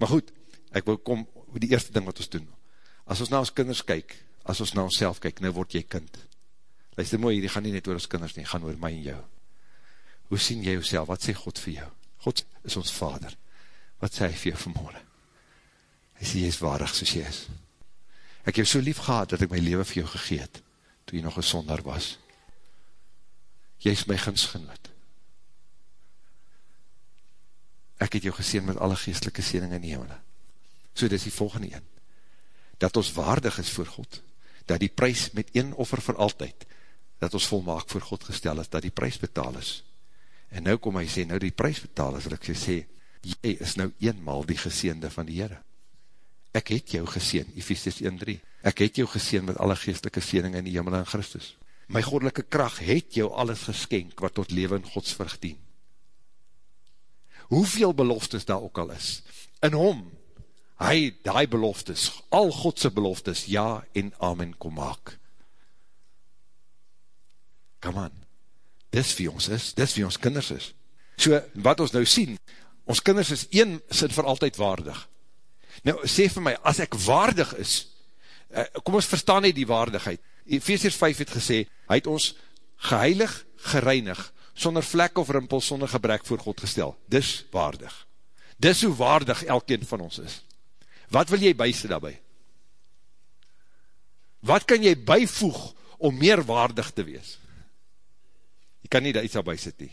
Maar goed, ek wil kom, die eerste ding wat ons doen. As ons na ons kinders kyk, as ons na ons self kyk, nou word jy kind. Luister mooi, die gaan nie net oor ons kinders nie, gaan oor my en jou. Hoe sien jy jouself? Wat sê God vir jou? God is ons vader. Wat sê hy vir jou vanmorgen? Hy sê, jy is waardig soos jy is. Ek heb so lief gehad, dat ek my leven vir jou gegeet, toe jy nog een sonder was. Jy is my ginsgenoot. Ek het jou geseen met alle geestelike siening in die hemel. So dit is die volgende een. Dat ons waardig is voor God, dat die prijs met een offer vir altyd, dat ons volmaak voor God gestel is, dat die prijs betaal is. En nou kom hy sê, nou die prijs betaal is, wil ek sê, jy is nou eenmaal die geseende van die Heere. Ek het jou geseen, Ephesians 1.3. Ek het jou geseen met alle geestelike siening in die hemel en Christus. My godelike kracht het jou alles geskenk, wat tot leven in Gods vrug dien. Hoeveel beloftes daar ook al is, in hom, hy die beloftes, al Godse beloftes, ja en amen kom maak. Come on, dis wie ons is, dis wie ons kinders is. So, wat ons nou sien, ons kinders is een, sit vir altyd waardig. Nou, sê vir my, as ek waardig is, eh, kom ons verstaan nie die waardigheid. Ephesians 5 het gesê, hy het ons geheilig, gereinig, sonder vlek of rimpel, sonder gebrek voor God gestel. Dis waardig. Dis hoe waardig elkeen van ons is. Wat wil jy byse daarby? Wat kan jy byvoeg om meer waardig te wees? Jy kan nie daar iets daarby sit nie.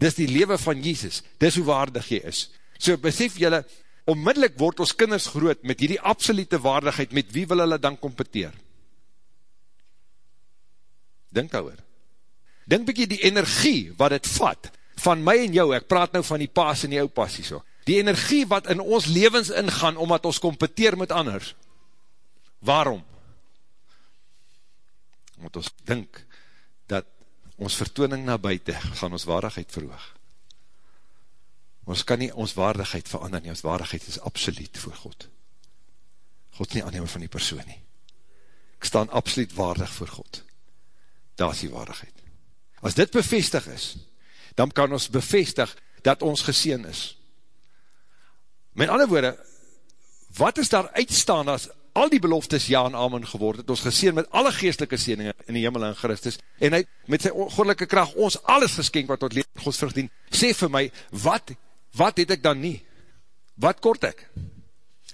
Dis die lewe van Jesus. Dis hoe waardig jy is. So besef jylle, onmiddellik word ons kinders groot met hierdie absolute waardigheid, met wie wil hulle dan competeer? Dink daar Dink bykie die energie wat het vat, van my en jou, ek praat nou van die paas en die ou passie so, die energie wat in ons levens ingaan, omdat ons competeer met anders. Waarom? Omdat ons dink, dat ons vertooning na buiten, gaan ons waardigheid verhoog. Ons kan nie ons waardigheid verander nie, ons waardigheid is absoluut voor God. God is nie aannemer van die persoon nie. Ek staan absoluut waardig voor God. Daar is die waardigheid. As dit bevestig is, dan kan ons bevestig dat ons geseen is. Met ander woorde, wat is daar uitstaan as al die beloftes ja en amen geword, het ons geseen met alle geestelike sieninge in die hemel en Christus, en hy met sy godelike kracht ons alles geskenk wat tot leven gods vrug dien, sê vir my, wat, wat het ek dan nie? Wat kort ek?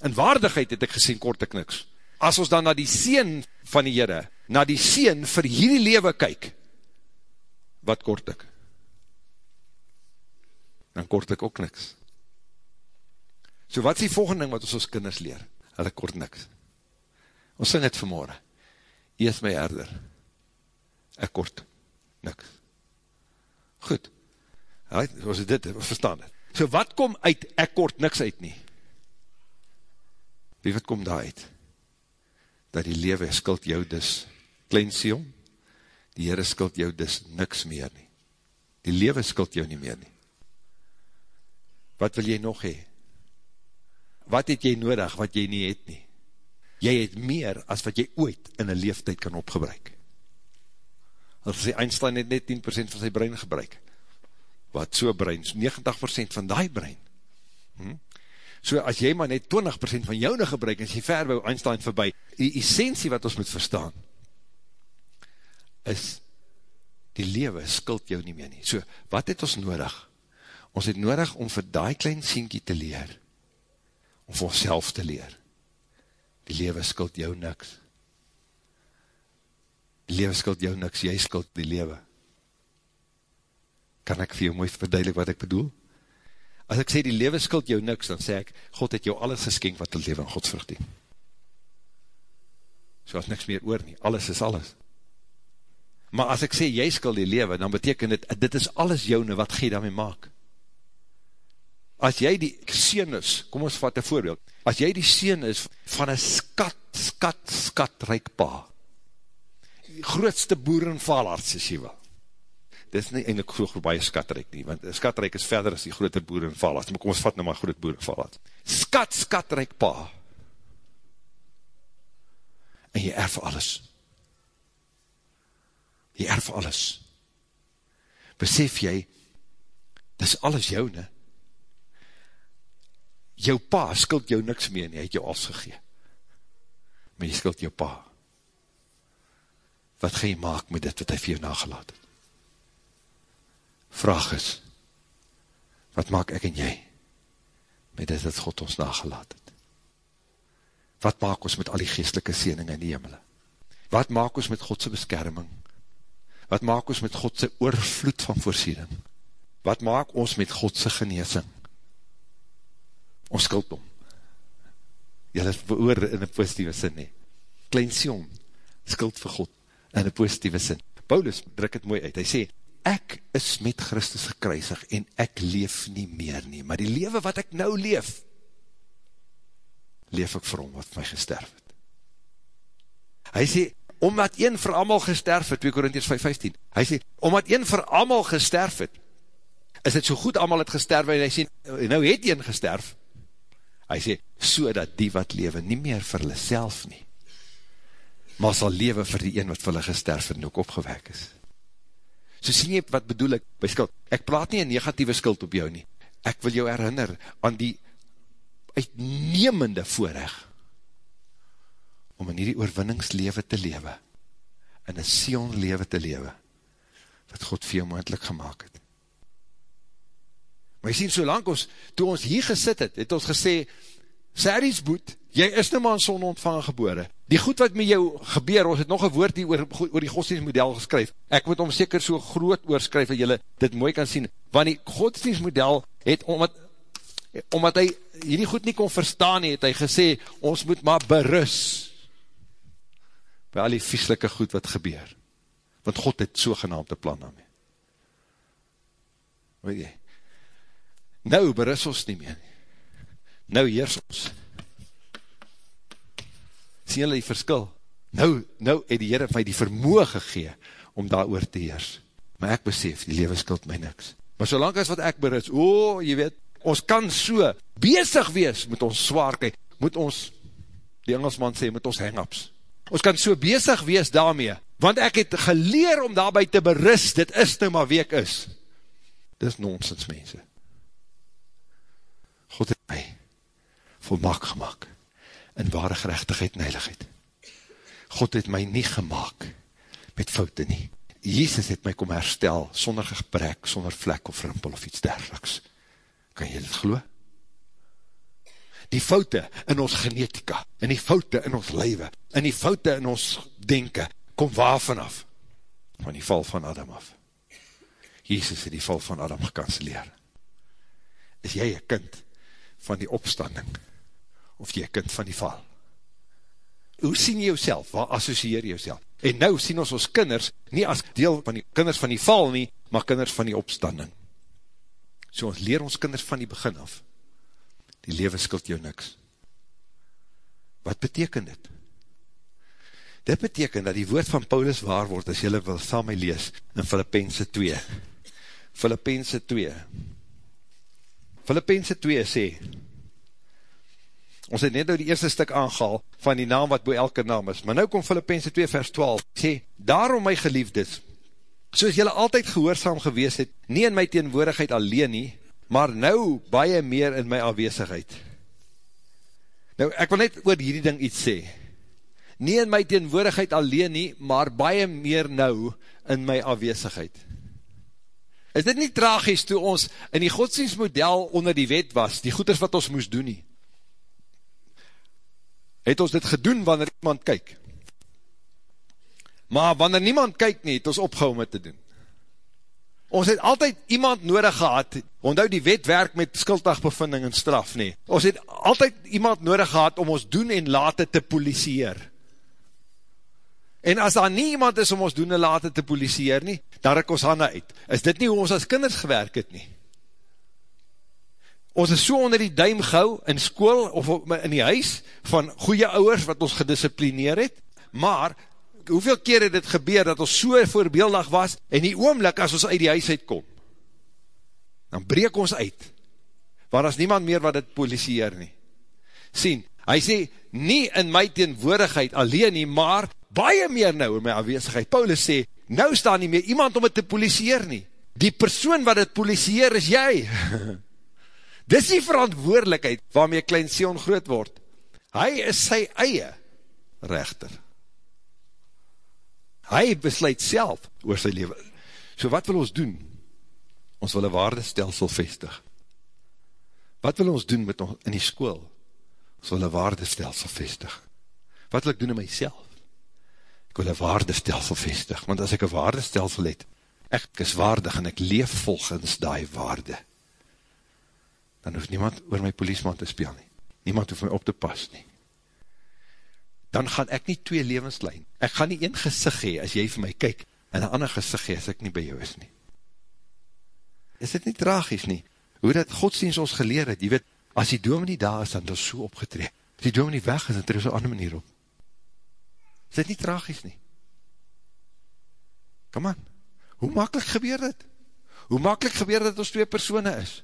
In waardigheid het ek gesien kort ek niks. As ons dan na die sien van die Heere, na die sien vir hierdie lewe kyk, wat kort ek? Dan kort ek ook niks. So wat is die volgende ding wat ons ons kinders leer? Hulle kort niks. Ons sê net vanmorgen, jy is my herder. Ek kort niks. Goed, right, ons het dit, ons verstaan dit. So wat kom uit, ek kort niks uit nie? Wie wat kom daar uit? Dat die lewe skuld jou dus, klein Sion, die Heere skuld jou dus niks meer nie. Die lewe skuld jou nie meer nie. Wat wil jy nog hee? Wat het jy nodig wat jy nie het nie? Jy het meer as wat jy ooit in een leeftijd kan opgebruik. As sy Einstein het net 10% van sy brein gebruik. Wat so brein, 90% van die brein. Hm? So as jy maar net 20% van jou nou gebruik, en jy ver wou Einstein voorbij, die essentie wat ons moet verstaan, is, die lewe skuld jou nie meer nie. So, wat het ons nodig? Ons het nodig om vir die klein sienkie te leer, om vir ons te leer. Die lewe skuld jou niks. Die lewe skuld jou niks, jy skuld die lewe. Kan ek vir jou mooi verduidelik wat ek bedoel? As ek sê die lewe skuld jou niks, dan sê ek, God het jou alles geskenk wat die lewe in Gods vrucht dien. So as niks meer oor nie, alles is alles. Maar as ek sê, jy skuld die lewe, dan beteken dit, dit is alles joune, wat gij daarmee maak? As jy die sien is, kom ons vat een voorbeeld, as jy die sien is van een skat, skat, skat ryk pa, die grootste boer en vaalaarts is jy wel, dit is nie eindelijk so baie skatryk nie, want skatryk is verder as die grote boer en vaalaarts, maar kom ons vat nou maar groot boer en vaalaarts, skat, skatryk pa, en jy erf alles, jy erf alles, besef jy, dit is alles jou ne, jou pa skuld jou niks meer nie, hy het jou als gegeen. Maar jy skuld jou pa. Wat ga jy maak met dit wat hy vir jou nagelaat het? Vraag is, wat maak ek en jy met dit wat God ons nagelaat het? Wat maak ons met al die geestelike siening in die hemel? Wat maak ons met Godse beskerming? Wat maak ons met Godse oorvloed van voorsiening? Wat maak ons met Godse geneesing? ons skuld om. Julle behoor in een positieve sin nie. Klein Sion, skuld vir God, in een positieve sin. Paulus druk het mooi uit, hy sê, ek is met Christus gekruisig, en ek leef nie meer nie, maar die lewe wat ek nou leef, leef ek vir hom wat my gesterf het. Hy sê, omdat een vir amal gesterf het, 2 Korinties 5,15, hy sê, omdat een vir amal gesterf het, is het so goed amal het gesterf, en hy sê, nou het een gesterf, Hy sê, so dat die wat lewe nie meer vir hulle self nie, maar sal lewe vir die een wat vir hulle gesterf en ook opgewek is. So sien jy wat bedoel ek by skuld? Ek praat nie een negatieve skuld op jou nie. Ek wil jou herinner aan die uitnemende voorrecht om in die oorwinningslewe te lewe, in een Sion lewe te lewe, wat God vir jou moendlik gemaakt het. Maar jy sien, solang ons, toe ons hier gesit het, het ons gesê, Saris boet, jy is nou maar in son ontvang gebore. Die goed wat met jou gebeur, ons het nog een woord hier oor, oor die godsdienstmodel geskryf. Ek moet om seker so groot oorskryf, dat jylle dit mooi kan sien. Want die godsdienstmodel het, omdat, omdat hy hierdie goed nie kon verstaan, het hy gesê, ons moet maar berus by al die vieslike goed wat gebeur. Want God het sogenaamde plan daarmee. Weet jy? Nou berus ons nie meer. Nou heers ons. Sien julle die verskil? Nou, nou het die Heere my die vermoe gegee om daar oor te heers. Maar ek besef, die lewe skuld my niks. Maar solang as wat ek berus, o, oh, jy weet, ons kan so bezig wees met ons zwaarkheid, moet ons, die Engelsman sê, met ons hang-ups. Ons kan so bezig wees daarmee, want ek het geleer om daarby te berus, dit is nou maar wie ek is. Dit is nonsens, mense. God het my volmaak gemaakt in ware gerechtigheid en heiligheid. God het my nie gemaakt met foute nie. Jezus het my kom herstel sonder gebrek, sonder vlek of rimpel of iets dergeliks. Kan jy dit geloo? Die foute in ons genetika, en die foute in ons leiwe, en die foute in ons denken, kom waar vanaf? Van die val van Adam af. Jezus het die val van Adam gekanceleer. Is jy een kind van die opstanding, of jy kind van die val. Hoe sien jy jouself? Waar associeer jy jouself? En nou sien ons ons kinders, nie as deel van die kinders van die val nie, maar kinders van die opstanding. So ons leer ons kinders van die begin af. Die leven skuld jou niks. Wat beteken dit? Dit beteken dat die woord van Paulus waar word, as jylle wil saam my lees, in Filippense 2. Filippense 2. Filippense 2 sê, ons het net nou die eerste stuk aangehaal, van die naam wat bo elke naam is, maar nou kom Filippense 2 vers 12, sê, daarom my geliefdes, soos jylle altyd gehoorzaam gewees het, nie in my teenwoordigheid alleen nie, maar nou baie meer in my afwezigheid. Nou, ek wil net oor hierdie ding iets sê, nie in my teenwoordigheid alleen nie, maar baie meer nou in my afwezigheid. Is dit nie tragies toe ons in die godsdienstmodel onder die wet was, die goeders wat ons moes doen nie? Het ons dit gedoen wanneer iemand kyk? Maar wanneer niemand kyk nie, het ons opgehou om het te doen. Ons het altyd iemand nodig gehad, onthou die wet werk met skuldagbevinding en straf nie. Ons het altyd iemand nodig gehad om ons doen en late te polisieer. En as daar nie iemand is om ons doen en late te polisieer nie, dan rik ons handen uit. Is dit nie hoe ons as kinders gewerk het nie? Ons is so onder die duim gauw in school of in die huis van goeie ouwers wat ons gedisciplineer het, maar hoeveel keer het dit gebeur dat ons so voorbeeldig was, en die oomlik as ons uit die huis uitkom, dan breek ons uit, waar as niemand meer wat dit polisieer nie. Sien, hy sê, nie in my teenwoordigheid alleen nie, maar baie meer nou in my aanwezigheid. Paulus sê, nou staan nie meer iemand om het te polisieer nie. Die persoon wat het polisieer is jy. Dis die verantwoordelikheid waarmee klein Sion groot word. Hy is sy eie rechter. Hy besluit self oor sy leven. So wat wil ons doen? Ons wil een waardestelsel vestig. Wat wil ons doen met ons in die school? Ons wil een waardestelsel vestig. Wat wil ek doen in myself? Ek wil een waardestelsel vestig, want as ek een waardestelsel het, ek is waardig en ek leef volgens die waarde, dan hoef niemand oor my poliesman te speel nie. Niemand hoef my op te pas nie dan gaan ek nie twee levenslijn, ek gaan nie een gezicht hee, as jy vir my kyk, en een ander gezicht hee, as ek nie by jou is nie. Is dit nie tragisch nie, hoe dat godsdienst ons geleer het, jy weet, as die dome nie daar is, dan is so opgetree, as die dome nie weg is, dan tree so ander manier op. Is dit nie tragisch nie? Kom aan, hoe makkelijk gebeur dit? Hoe makkelijk gebeur dit ons twee persone is?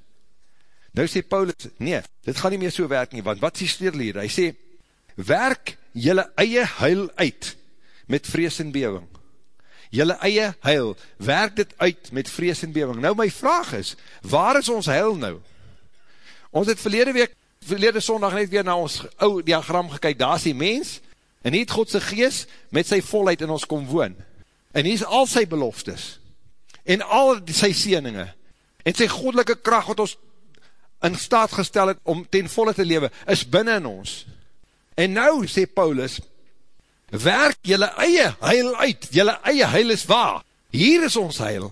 Nou sê Paulus, nee, dit gaan nie meer so werk nie, want wat sê steerl hier? Hy sê, werk jylle eie huil uit met vrees en bewing. Jylle eie huil, werk dit uit met vrees en bewing. Nou my vraag is, waar is ons huil nou? Ons het verlede week, verlede sondag net weer na ons ou diagram gekyk, daar is die mens, en nie het Godse gees met sy volheid in ons kom woon. En hier is al sy beloftes, en al sy sieninge, en sy godelike kracht wat ons in staat gestel het om ten volle te lewe, is binnen ons. En nou, sê Paulus, werk jylle eie heil uit, jylle eie heil is waar, hier is ons heil,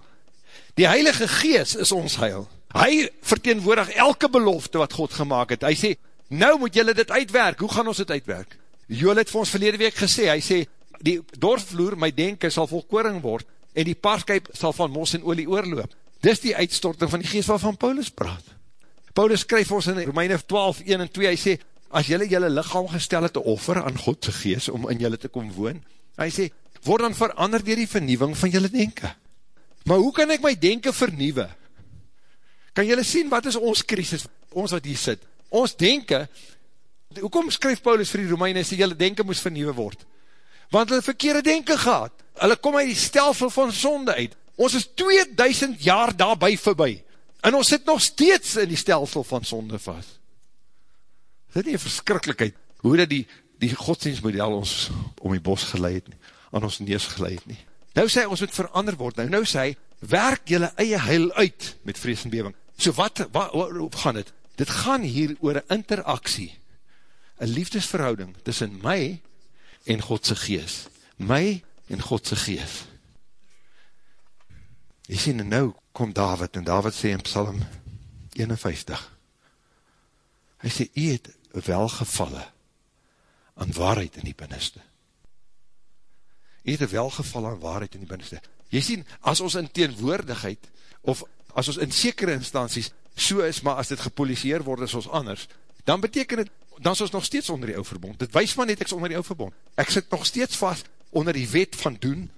die heilige gees is ons heil, hy verteenwoordig elke belofte wat God gemaakt het, hy sê, nou moet jylle dit uitwerk, hoe gaan ons dit uitwerk? Joel het vir ons verlede week gesê, hy sê, die dorfvloer, my denken, sal vol koring word, en die paarskuip sal van mos en olie oorloop, dis die uitstorting van die geest waarvan Paulus praat. Paulus skryf ons in Romeine 12, 1 en 2, hy sê, as jylle jylle lichaam gestel het te offer aan Godse gees om in jylle te kom woon, hy sê, word dan verander dier die vernieuwing van jylle denken. Maar hoe kan ek my denken vernieuwe? Kan jylle sien, wat is ons krisis, ons wat hier sit? Ons denken, hoekom skryf Paulus vir die Romeine, sê jylle denken moes vernieuwe word? Want hulle verkeerde denken gehad. Hulle kom uit die stelsel van sonde uit. Ons is 2000 jaar daarby voorbij. En ons sit nog steeds in die stelsel van sonde vast. Is dit nie een verskrikkelijkheid, hoe dat die, die godsdienstmodel ons om die bos geleid nie, aan ons neus geleid nie. Nou sê ons moet verander word, nou, nou sê, werk jylle eie heil uit met vrees en beving. So wat, wat, wat gaan het? Dit gaan hier oor een interaksie, een liefdesverhouding tussen my en Godse gees. My en Godse gees. Jy sê, nou kom David, en David sê in Psalm 51, hy sê, jy het welgevalle aan waarheid in die binneste. jy het een welgeval aan waarheid in die binnenste. Jy sien, as ons in teenwoordigheid, of as ons in sekere instanties so is, maar as dit gepoliseer word as ons anders, dan beteken het, dan is ons nog steeds onder die ou verbond. Dit wees maar net, ek is onder die ou verbond. Ek sit nog steeds vast onder die wet van doen,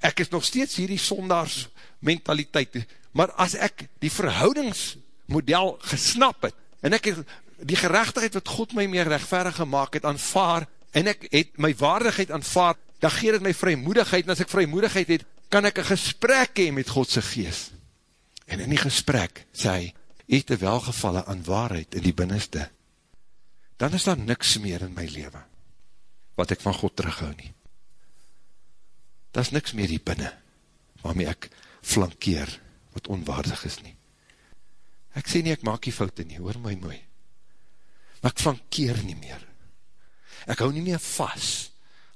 ek is nog steeds hierdie sondags mentaliteit, maar as ek die verhoudingsmodel gesnap het, en ek het die gerechtigheid wat God my meer rechtverig gemaakt het, aanvaar, en ek het my waardigheid aanvaar, dan geer het my vrymoedigheid, en as ek vrymoedigheid het, kan ek een gesprek hee met Godse geest. En in die gesprek, sê hy, het een welgevalle aan waarheid in die binnenste, dan is daar niks meer in my leven, wat ek van God terughou nie. Daar is niks meer die binnen, waarmee ek flankeer, wat onwaardig is nie. Ek sê nie, ek maak die foute nie, hoor my mooi. Maar ek flankeer nie meer. Ek hou nie meer vast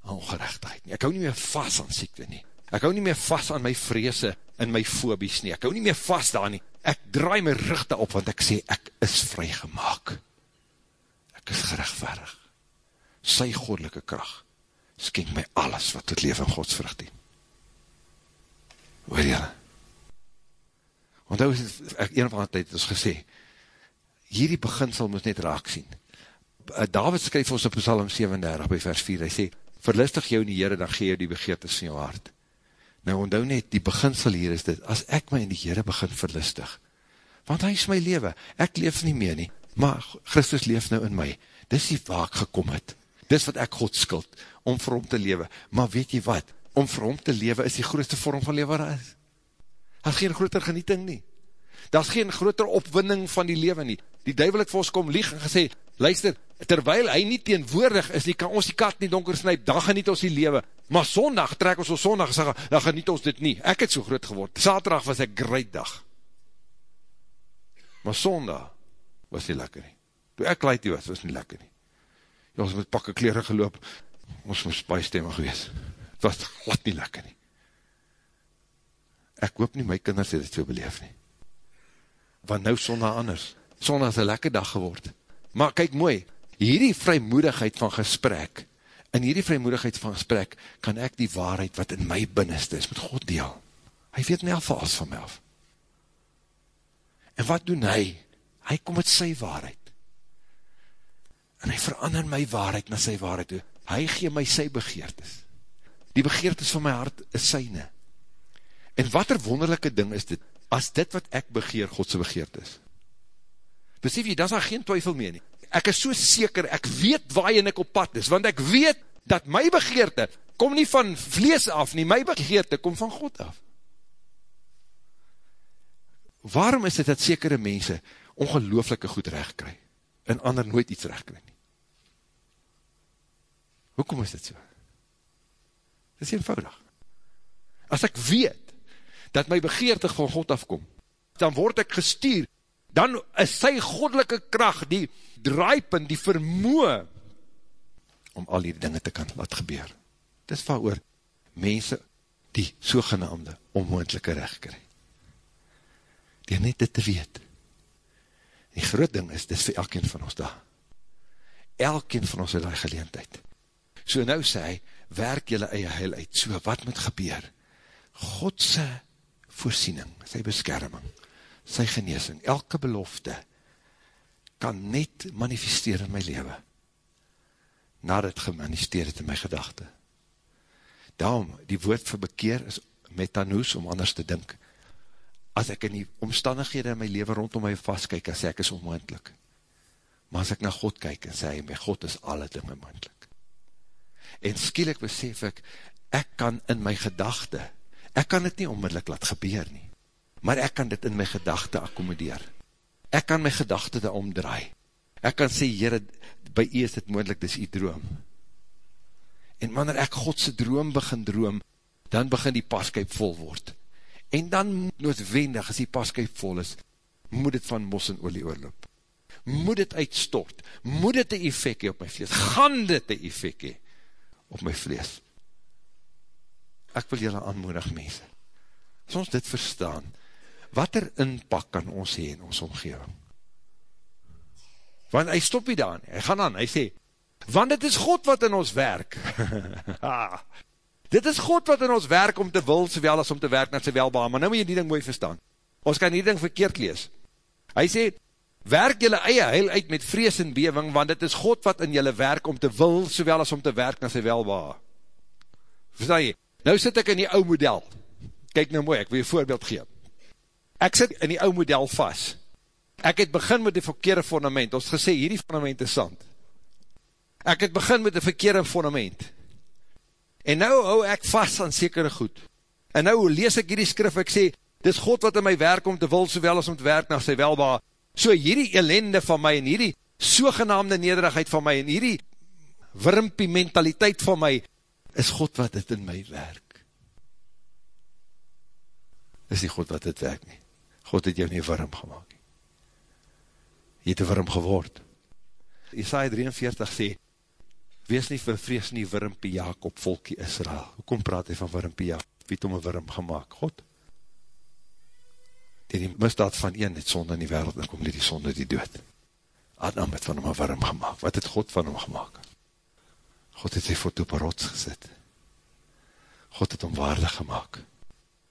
aan ongerechtigheid nie. Ek hou nie meer vast aan siekte nie. Ek hou nie meer vast aan my vrese en my fobies nie. Ek hou nie meer vast daar nie. Ek draai my rugte op, want ek sê, ek is vrygemaak. Ek is gerechtvaardig. Sy godelike kracht skenk my alles wat het leven in Gods vrucht dien. Hoor jylle? Want nou is het, ek een van die tijd ons gesê, hierdie beginsel moet net raak sien. Eh, David skryf ons op Psalm 37 by vers 4, hy sê, verlustig jou in die Heere, dan gee jou die begeertes van jou hart. Nou onthou net, die beginsel hier is dit, as ek my in die Heere begin verlustig, want hy is my leven, ek leef nie meer nie, maar Christus leef nou in my, dis die waar ek gekom het, dis wat ek God skuld, om vir hom te lewe, maar weet jy wat, om vir hom te lewe is die grootste vorm van lewe waar is, daar is geen groter genieting nie, daar is geen groter opwinning van die lewe nie, die duivel het vir ons kom lieg en gesê, luister, terwyl hy nie teenwoordig is, die kan ons die kat nie donker snuip, dan geniet ons die lewe, maar sondag, trek ons ons sondag, en sê, dan geniet ons dit nie, ek het so groot geword, saterdag was ek great dag, maar sondag, was nie lekker nie, toe ek leid die was, was nie lekker nie, ja, ons met pakke kleren geloop, ons moest baie stemmig wees, het was glad nie lekker nie, ek hoop nie my kinders het het so beleef nie, want nou sondag anders, sondag is een lekker dag geword, maar kyk mooi, hierdie vrymoedigheid van gesprek, in hierdie vrymoedigheid van gesprek, kan ek die waarheid wat in my binnenste is, met God deel. Hy weet nie al van alles van my af. En wat doen hy? Hy kom met sy waarheid. En hy verander my waarheid na sy waarheid toe. Hy gee my sy begeertes. Die begeertes van my hart is syne. En wat er wonderlijke ding is dit, as dit wat ek begeer, Godse begeertes. Besef jy, daar is daar geen twyfel meer nie ek is so seker, ek weet waarin ek op pad is, want ek weet dat my begeerte kom nie van vlees af nie, my begeerte kom van God af. Waarom is dit dat sekere mense ongelooflike goed recht kry, en ander nooit iets recht kry nie? Hoekom is dit so? Dit is eenvoudig. As ek weet, dat my begeerte van God afkom, dan word ek gestuur dan is sy godelike kracht, die draaipunt, die vermoe, om al die dinge te kan laat gebeur. Dis waar oor mense die sogenaamde onmoendelike recht kry. Die net dit te weet. Die groot ding is, dis vir elkeen van ons daar. Elkeen van ons het die geleentheid. So nou sê hy, werk jylle eie heil uit. So wat moet gebeur? Godse voorsiening, sy beskerming, sy geneesing, elke belofte, kan net manifesteer in my leven, nadat gemanifesteer het in my gedachte. Daarom, die woord vir bekeer is metanoes, om anders te dink. As ek in die omstandighede in my leven rondom my vastkyk, en sê ek is onmoendlik. Maar as ek na God kyk, en sê hy, my God is alle dinge moendlik. En skielik besef ek, ek kan in my gedachte, ek kan het nie onmiddellik laat gebeur nie maar ek kan dit in my gedachte accommodeer. Ek kan my gedachte daar omdraai. Ek kan sê, Heere, by u is dit moeilijk, dis u droom. En wanneer ek Godse droom begin droom, dan begin die paskuip vol word. En dan noodwendig, as die paskuip vol is, moet het van mos en olie oorloop. Moet het uitstort. Moet het een effect hee op my vlees. Gaan dit een effect hee op my vlees. Ek wil julle aanmoedig, mense. As ons dit verstaan, wat er inpak kan ons hee in ons omgeving? Want hy stop nie daar nie, hy gaan aan, hy sê, want het is God wat in ons werk. Dit is God wat in ons werk om te wil, sowel as om te werk na sy welbaan. Maar nou moet jy die ding mooi verstaan. Ons kan die ding verkeerd lees. Hy sê, werk jylle eie heil uit met vrees en bewing, want dit is God wat in jylle werk om te wil, sowel as om te werk na sy welbaan. Verstaan jy? Nou sit ek in die ou model. Kijk nou mooi, ek wil jy voorbeeld gee. Ek sit in die ou model vast. Ek het begin met die verkeerde fundament. Ons gesê, hierdie fundament is sand. Ek het begin met die verkeerde fundament. En nou hou ek vast aan sekere goed. En nou lees ek hierdie skrif, ek sê, dis God wat in my werk om te wil, sowel as om te werk na sy welba. So hierdie ellende van my, en hierdie sogenaamde nederigheid van my, en hierdie wurmpie mentaliteit van my, is God wat dit in my werk. Is die God wat dit werk nie. God het jou nie wurm gemaakt nie. Jy het wurm geword. Isaiah 43 sê, wees nie vervrees nie wurmpie Jacob, volkie Israel. Hoekom praat hy van wurmpie Jacob? Wie het om een wurm gemaakt? God. Die die misdaad van een het sonde in die wereld, en kom nie die sonde die dood. Adam het van hom een wurm gemaakt. Wat het God van hom gemaakt? God het sy voet op een rots gezet. God het hom waardig gemaakt.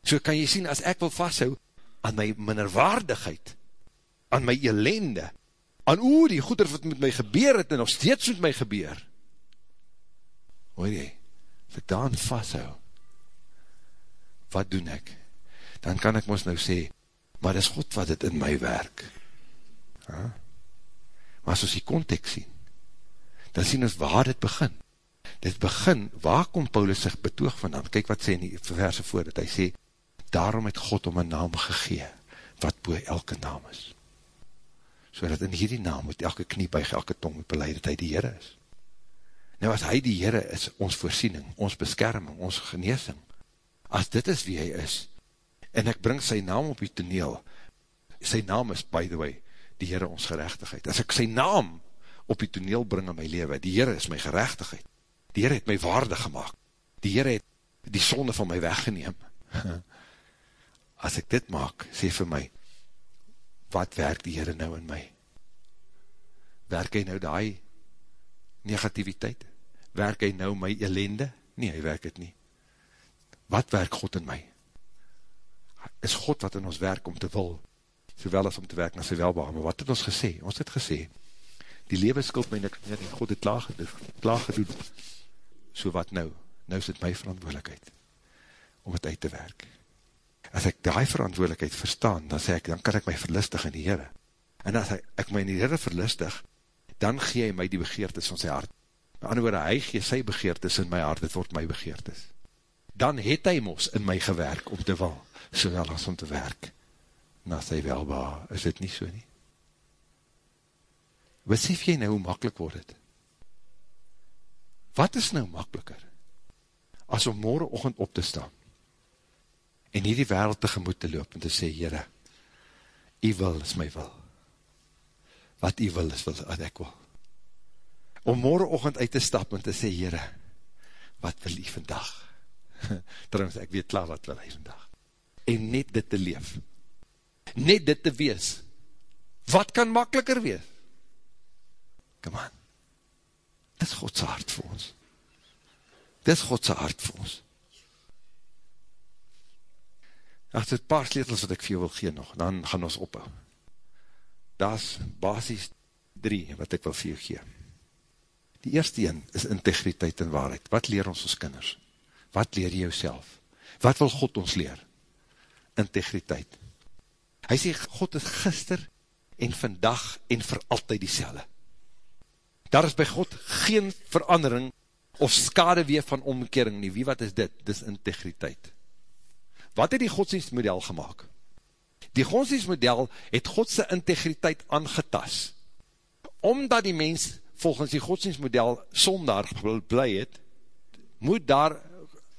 So kan jy sien, as ek wil vasthou aan my minderwaardigheid, aan my elende, aan oe die goeder wat met my gebeur het, en nog steeds met my gebeur, hoor jy, as ek daan vasthou, wat doen ek? Dan kan ek ons nou sê, maar is God wat het in my werk. Ha? Maar as ons die context sien, dan sien ons waar dit begin. Dit begin, waar kom Paulus zich betoog vandaan? Kijk wat sê in die verse voor, dat hy sê, daarom het God om een naam gegee, wat boe elke naam is. So dat in hierdie naam moet elke knie buig, elke tong moet beleid, dat hy die Heere is. Nou as hy die Heere is, ons voorsiening, ons beskerming, ons geneesing, as dit is wie hy is, en ek bring sy naam op die toneel, sy naam is, by the way, die Heere ons gerechtigheid. As ek sy naam op die toneel bring in my leven, die Heere is my gerechtigheid. Die Heere het my waarde gemaakt. Die Heere het die sonde van my weggeneem. As ek dit maak, sê vir my, wat werk die Heere nou in my? Werk hy nou die negativiteit? Werk hy nou my elende? Nee, hy werk het nie. Wat werk God in my? Is God wat in ons werk om te wil, sowel as om te werk na sy welbaan. Maar wat het ons gesê? Ons het gesê, die lewe skuld my niks meer, God het klaar gedoen, klaar gedoen. So wat nou? Nou is het my verantwoordelikheid, om het uit te werk. As ek die verantwoordelikheid verstaan, dan sê ek, dan kan ek my verlustig in die Heere. En as ek my in die Heere verlustig, dan gee hy my die begeertes van sy hart. Met ander woorde, hy gee sy begeertes in my hart, dit word my begeertes. Dan het hy mos in my gewerk om te wil, sowel as om te werk na sy welba, is dit nie so nie? Besef jy nou hoe makkelijk word het? Wat is nou makkeliker? As om morgen ochend op te staan, en nie die wereld tegemoet te loop, en te sê, Heere, jy wil is my wil. Wat jy wil is wat ek wil. Om morgen ochend uit te stap, en te sê, Heere, wat wil jy vandag? Trouwens, ek weet klaar wat wil hy vandag. En net dit te leef, net dit te wees, wat kan makkeliker wees? Come on, dit is Godse hart vir ons. Dit is Godse hart vir ons. Ach, dit paar sleutels wat ek vir jou wil gee nog, dan gaan ons ophou. Daar is basis drie wat ek wil vir jou gee. Die eerste een is integriteit en waarheid. Wat leer ons ons kinders? Wat leer jy jouself? Wat wil God ons leer? Integriteit. Hy sê, God is gister en vandag en vir altyd die selle. Daar is by God geen verandering of skade weer van omkering nie. Wie wat is dit? Dis integriteit. Wat het die godsdienstmodel gemaakt? Die godsdienstmodel het Godse integriteit aangetas. Omdat die mens volgens die godsdienstmodel sonder bly het, moet daar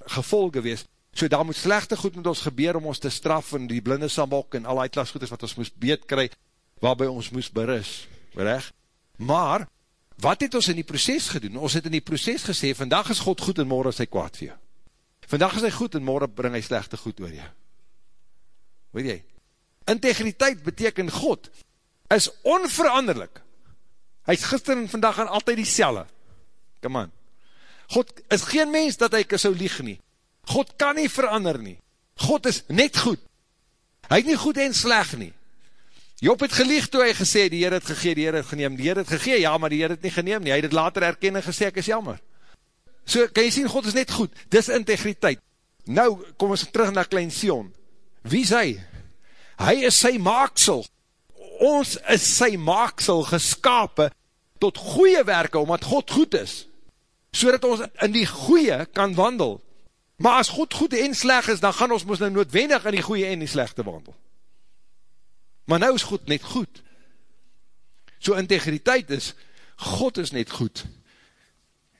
gevolge wees so daar moet slechte goed met ons gebeur om ons te straf en die blinde sambok en al die klasgoeders wat ons moes beet kry, waarby ons moes beris, recht? Maar, wat het ons in die proces gedoen? Ons het in die proces gesê, vandag is God goed en morgen is hy kwaad vir jou. Vandag is hy goed en morgen bring hy slechte goed oor jou. Weet jy? Integriteit beteken God is onveranderlik. Hy is gister en vandag en altyd die selle. Come on. God is geen mens dat hy sou lieg nie. God kan nie verander nie. God is net goed. Hy het nie goed en sleg nie. Job het gelieg toe hy gesê, die Heer het gegee, die Heer het geneem, die Heer het gegee, ja, maar die Heer het nie geneem nie, hy het het later herken en gesê, ek is jammer. So, kan jy sien, God is net goed, dis integriteit. Nou, kom ons terug na Klein Sion. Wie is hy? Hy is sy maaksel. Ons is sy maaksel geskapen tot goeie werke, omdat God goed is. So ons in die goeie kan wandel. Maar as God goed en sleg is, dan gaan ons ons nou noodwendig in die goeie en die slechte wandel. Maar nou is God net goed. So integriteit is, God is net goed.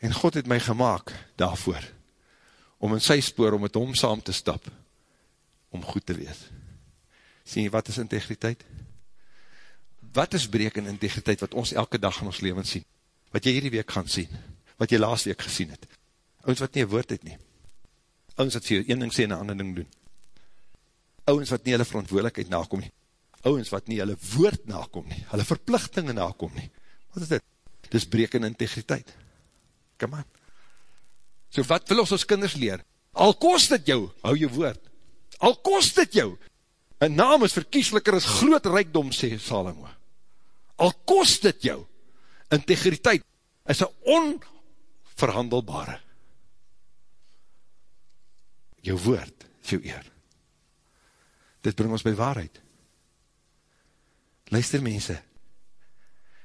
En God het my gemaakt daarvoor, om in sy spoor, om met hom saam te stap, om goed te wees. Sien jy, wat is integriteit? Wat is breek in integriteit, wat ons elke dag in ons leven sien? Wat jy hierdie week gaan sien? Wat jy laas week gesien het? Ons wat nie een woord het nie. Ons wat vir een ding sê en een ander ding doen. Ons wat nie hulle verantwoordelikheid nakom nie ouwens wat nie hulle woord nakom nie, hulle verplichtinge nakom nie. Wat is dit? Dit is breek in integriteit. Come on. So wat wil ons ons kinders leer? Al kost dit jou, hou jou woord. Al kost dit jou. Een naam is verkiesliker as groot rijkdom, sê Salomo. Al kost dit jou. Integriteit is een onverhandelbare. Jou woord is jou eer. Dit bring ons by waarheid. Luister mense,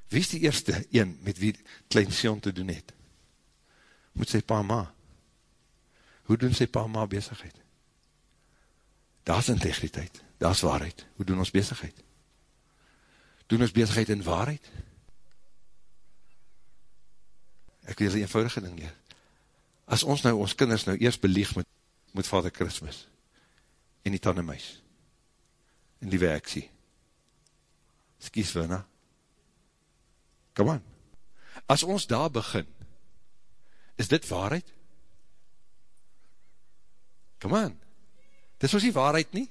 wie is die eerste een met wie klein Sion te doen het? Moet sy pa ma. Hoe doen sy pa ma bezigheid? Daar is integriteit, daar is waarheid. Hoe doen ons bezigheid? Doen ons bezigheid in waarheid? Ek wil een eenvoudige ding leer. As ons nou, ons kinders nou eerst belieg met, met vader Christmas, en die tandemuis, en die werksie, Skies Winna. Come on. As ons daar begin, is dit waarheid? Come on. Dit is die waarheid nie.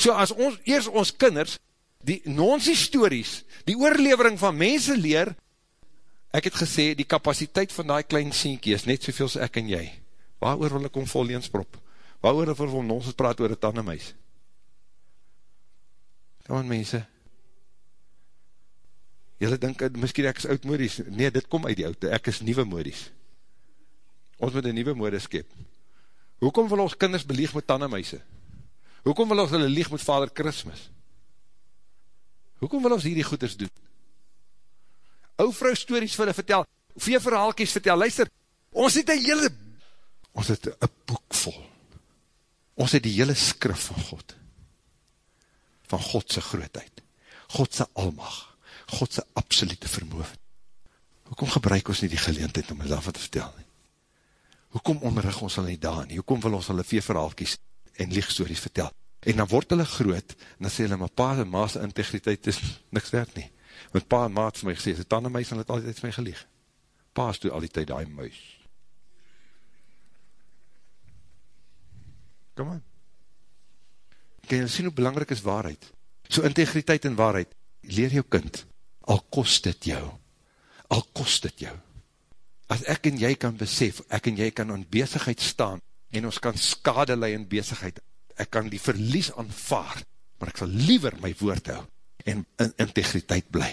So as ons, eers ons kinders, die nonsie stories, die oorlevering van mense leer, ek het gesê, die kapasiteit van die klein sienkie is net soveel as ek en jy. Waar oor wil ek om vol leensprop? Waar oor wil ek om nonsens praat oor het tandemuis? Come on mense, Julle dink, miskien ek is oud-modies. Nee, dit kom uit die oude, ek is nieuwe modies. Ons moet een nieuwe mode skep. Hoekom wil ons kinders belieg met tannemuise? Hoekom wil ons hulle lieg met vader Christmas? Hoekom wil ons hierdie goeders doen? Ou vrou stories vir hulle vertel, vee verhaalkies vertel, luister, ons het een hele, ons het een boek vol. Ons het die hele skrif van God. Van Godse grootheid. Godse almacht. Godse absolute vermoe. Hoekom gebruik ons nie die geleentheid om ons daarvan te vertel nie? Hoekom onderrig ons hulle nie daar nie? Hoekom wil ons hulle vee verhaalkies en liegstories vertel? En dan word hulle groot, en dan sê hulle, maar pa en ma's integriteit is niks werd nie. Want pa en ma het vir my gesê, sy tanden muis, en het altijd vir my gelieg. Pa is toe al die tyd die muis. Kom aan. Kan jy sien hoe belangrijk is waarheid? So integriteit en waarheid, leer jou kind, al kost dit jou, al kost dit jou. As ek en jy kan besef, ek en jy kan in bezigheid staan, en ons kan skade lei in bezigheid, ek kan die verlies aanvaard, maar ek sal liever my woord hou, en in integriteit bly.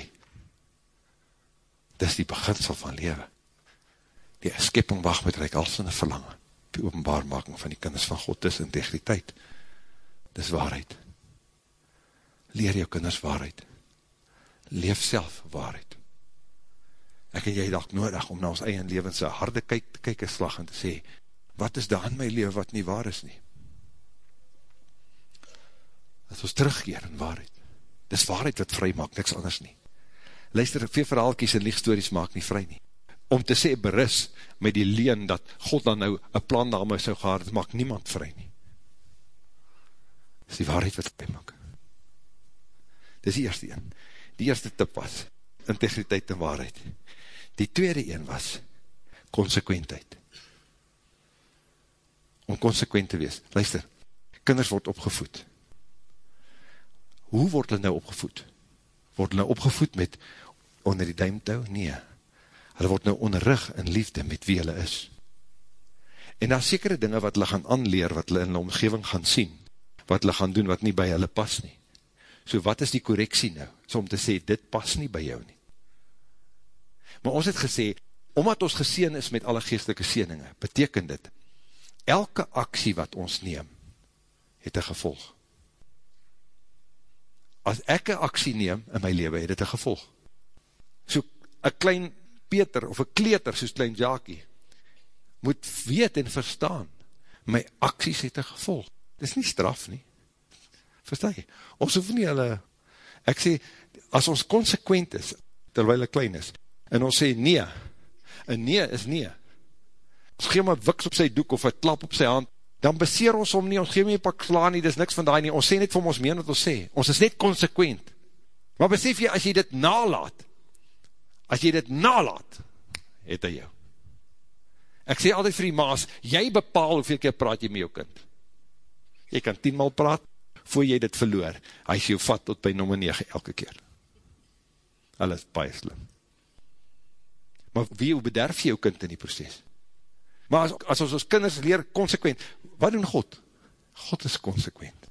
Dis die beginsel van lewe. Die skepping wacht met reik als in die verlange, die openbaarmaking van die kinders van God, dis integriteit, dis waarheid. Leer jou kinders waarheid leef self waarheid. Ek en jy dacht nodig om na ons eie levens harde kyk kyk en slag en te sê, wat is daar in my leven wat nie waar is nie? Dat ons terugkeer in waarheid. Dis waarheid wat vry maak, niks anders nie. Luister, veel verhaalkies en lichtstories maak nie vry nie. Om te sê beris met die leen dat God dan nou een plan daarmee sou gehad, het maak niemand vry nie. Dis die waarheid wat vry maak. Dis die eerste een. Die eerste tip was, integriteit en waarheid. Die tweede een was, consequentheid. Om consequent te wees. Luister, kinders word opgevoed. Hoe word hulle nou opgevoed? Word hulle nou opgevoed met onder die duimtouw? Nee. Hulle word nou onderrug in liefde met wie hulle is. En daar sekere dinge wat hulle gaan aanleer, wat hulle in die omgeving gaan sien, wat hulle gaan doen wat nie by hulle pas nie. So wat is die correctie nou? So om te sê, dit pas nie by jou nie. Maar ons het gesê, omdat ons geseen is met alle geestelike seeninge, beteken dit, elke aksie wat ons neem, het een gevolg. As ek een aksie neem in my leven, het het een gevolg. So, een klein Peter, of een kleter, soos klein Jackie, moet weet en verstaan, my acties het een gevolg. Dit is nie straf nie. Verstaan jy? Ons hoef nie hulle, ek sê, as ons consequent is, terwijl hy klein is, en ons sê nee, en nee is nee, ons gee maar wiks op sy doek, of een klap op sy hand, dan beseer ons om nie, ons gee my pak slaan nie, dit is niks van die nie, ons sê net vir ons meen wat ons sê, ons is net consequent, maar besef jy, as jy dit nalaat, as jy dit nalaat, het hy jou. Ek sê altyd vir die maas, jy bepaal hoeveel keer praat jy met jou kind. Jy kan tienmal praat, voor jy dit verloor, hy sê jou vat tot by nummer 9 elke keer. Hulle is baie slim. Maar wie, hoe bederf jy jou kind in die proces? Maar as, as ons ons kinders leer consequent, wat doen God? God is consequent.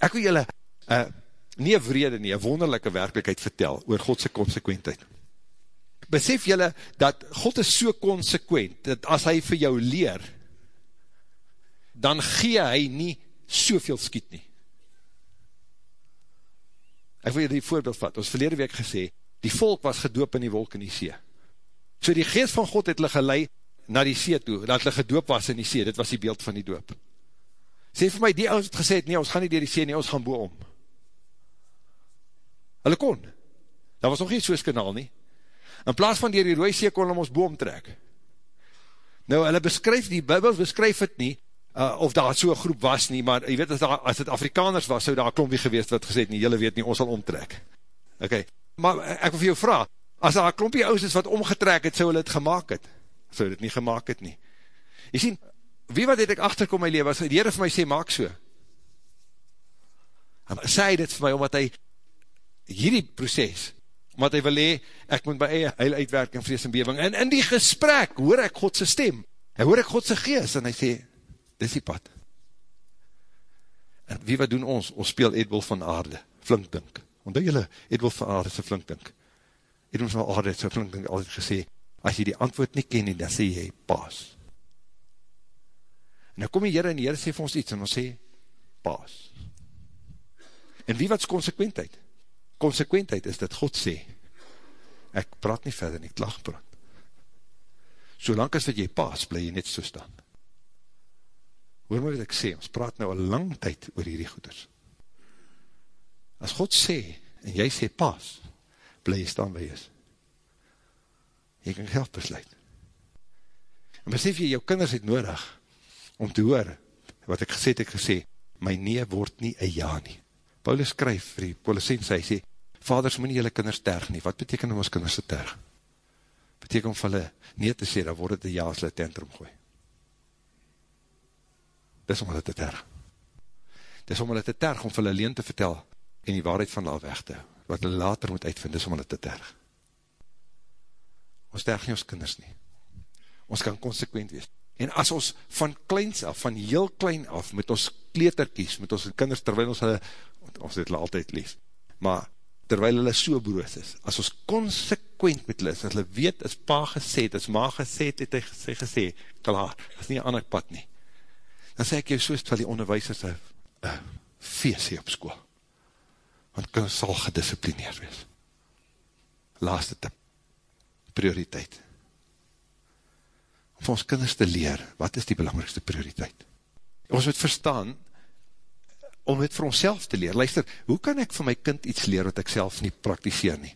Ek wil julle, uh, nie een vrede nie, een wonderlijke werkelijkheid vertel, oor Godse consequentheid besef jylle, dat God is so consequent, dat as hy vir jou leer, dan gee hy nie soveel skiet nie. Ek wil jy die voorbeeld vat, ons verlede week gesê, die volk was gedoop in die wolk in die see. So die geest van God het hulle geleid na die see toe, dat hulle gedoop was in die see, dit was die beeld van die doop. Sê vir my, die ouds het gesê, nee, ons gaan nie dier die see nie, ons gaan boom. Hulle kon. Daar was nog nie soos kanaal nie. In plaas van dier die rooie see kon ons boom trek. Nou, hulle beskryf, die Bijbel beskryf het nie, uh, of daar so'n groep was nie, maar jy weet, as, daar, as het Afrikaners was, so daar klompie geweest wat gesê het nie, jylle weet nie, ons sal omtrek. Ok, maar ek wil vir jou vraag, as daar klompie oud is wat omgetrek het, so hulle het gemaakt het, so het nie gemaakt het nie. Jy sien, wie wat het ek achterkom my leven, as die heren vir my sê, maak so. En sê hy dit vir my, omdat hy hierdie proces, wat hy wil hee, ek moet my eie heil uitwerking, vrees en bewing, en in die gesprek hoor ek Godse stem, en hoor ek Godse geest, en hy sê, dis die pad. En wie wat doen ons? Ons speel Edwil van aarde, flinkdink. Ondou jylle, Edwil van aarde se flinkdink. Edwil van aarde se flinkdink altijd gesê, as jy die antwoord nie ken nie, dan sê jy, paas. En dan kom die Heere en die Heere sê vir ons iets, en ons sê, paas. En wie wat is consequentheid? Consequentheid is dat God sê, ek praat nie verder nie, ek lag praat. Solang as wat jy paas, bly jy net so staan. Hoor my wat ek sê, ons praat nou al lang tyd oor hierdie goeders. As God sê, en jy sê paas, bly jy staan waar jy is. Jy kan geld besluit. En besef jy, jou kinders het nodig, om te hoor, wat ek gesê het, ek gesê, my nee word nie een ja nie. Paulus skryf vir die Colossense, hy sê, vaders moet nie jylle kinders terg nie, wat beteken om ons kinders te terg? Beteken om vir hulle nie te sê, dan word het een ja as hulle tentrum gooi. Dis om hulle te terg. Dis om hulle te terg, om vir hulle leen te vertel, en die waarheid van hulle weg te hou, wat hulle later moet uitvind, dis om hulle te terg. Ons terg nie ons kinders nie. Ons kan consequent wees. En as ons van kleins af, van heel klein af, met ons kleterkies, met ons kinders, terwijl ons hulle, ons het hulle altyd lief, maar terwijl hulle so broos is, as ons consequent met hulle is, as hulle weet, as pa gesê het, as ma gesê het, het hy gesê, gesê, klaar, is nie een ander pad nie. Dan sê ek jou soos, terwijl die onderwijsers een uh, feest hee op school, want kind sal gedisciplineerd wees. Laaste tip, prioriteit. Om vir ons kinders te leer, wat is die belangrikste prioriteit? Ons moet verstaan, om het vir onszelf te leer. Luister, hoe kan ek vir my kind iets leer wat ek self nie praktiseer nie?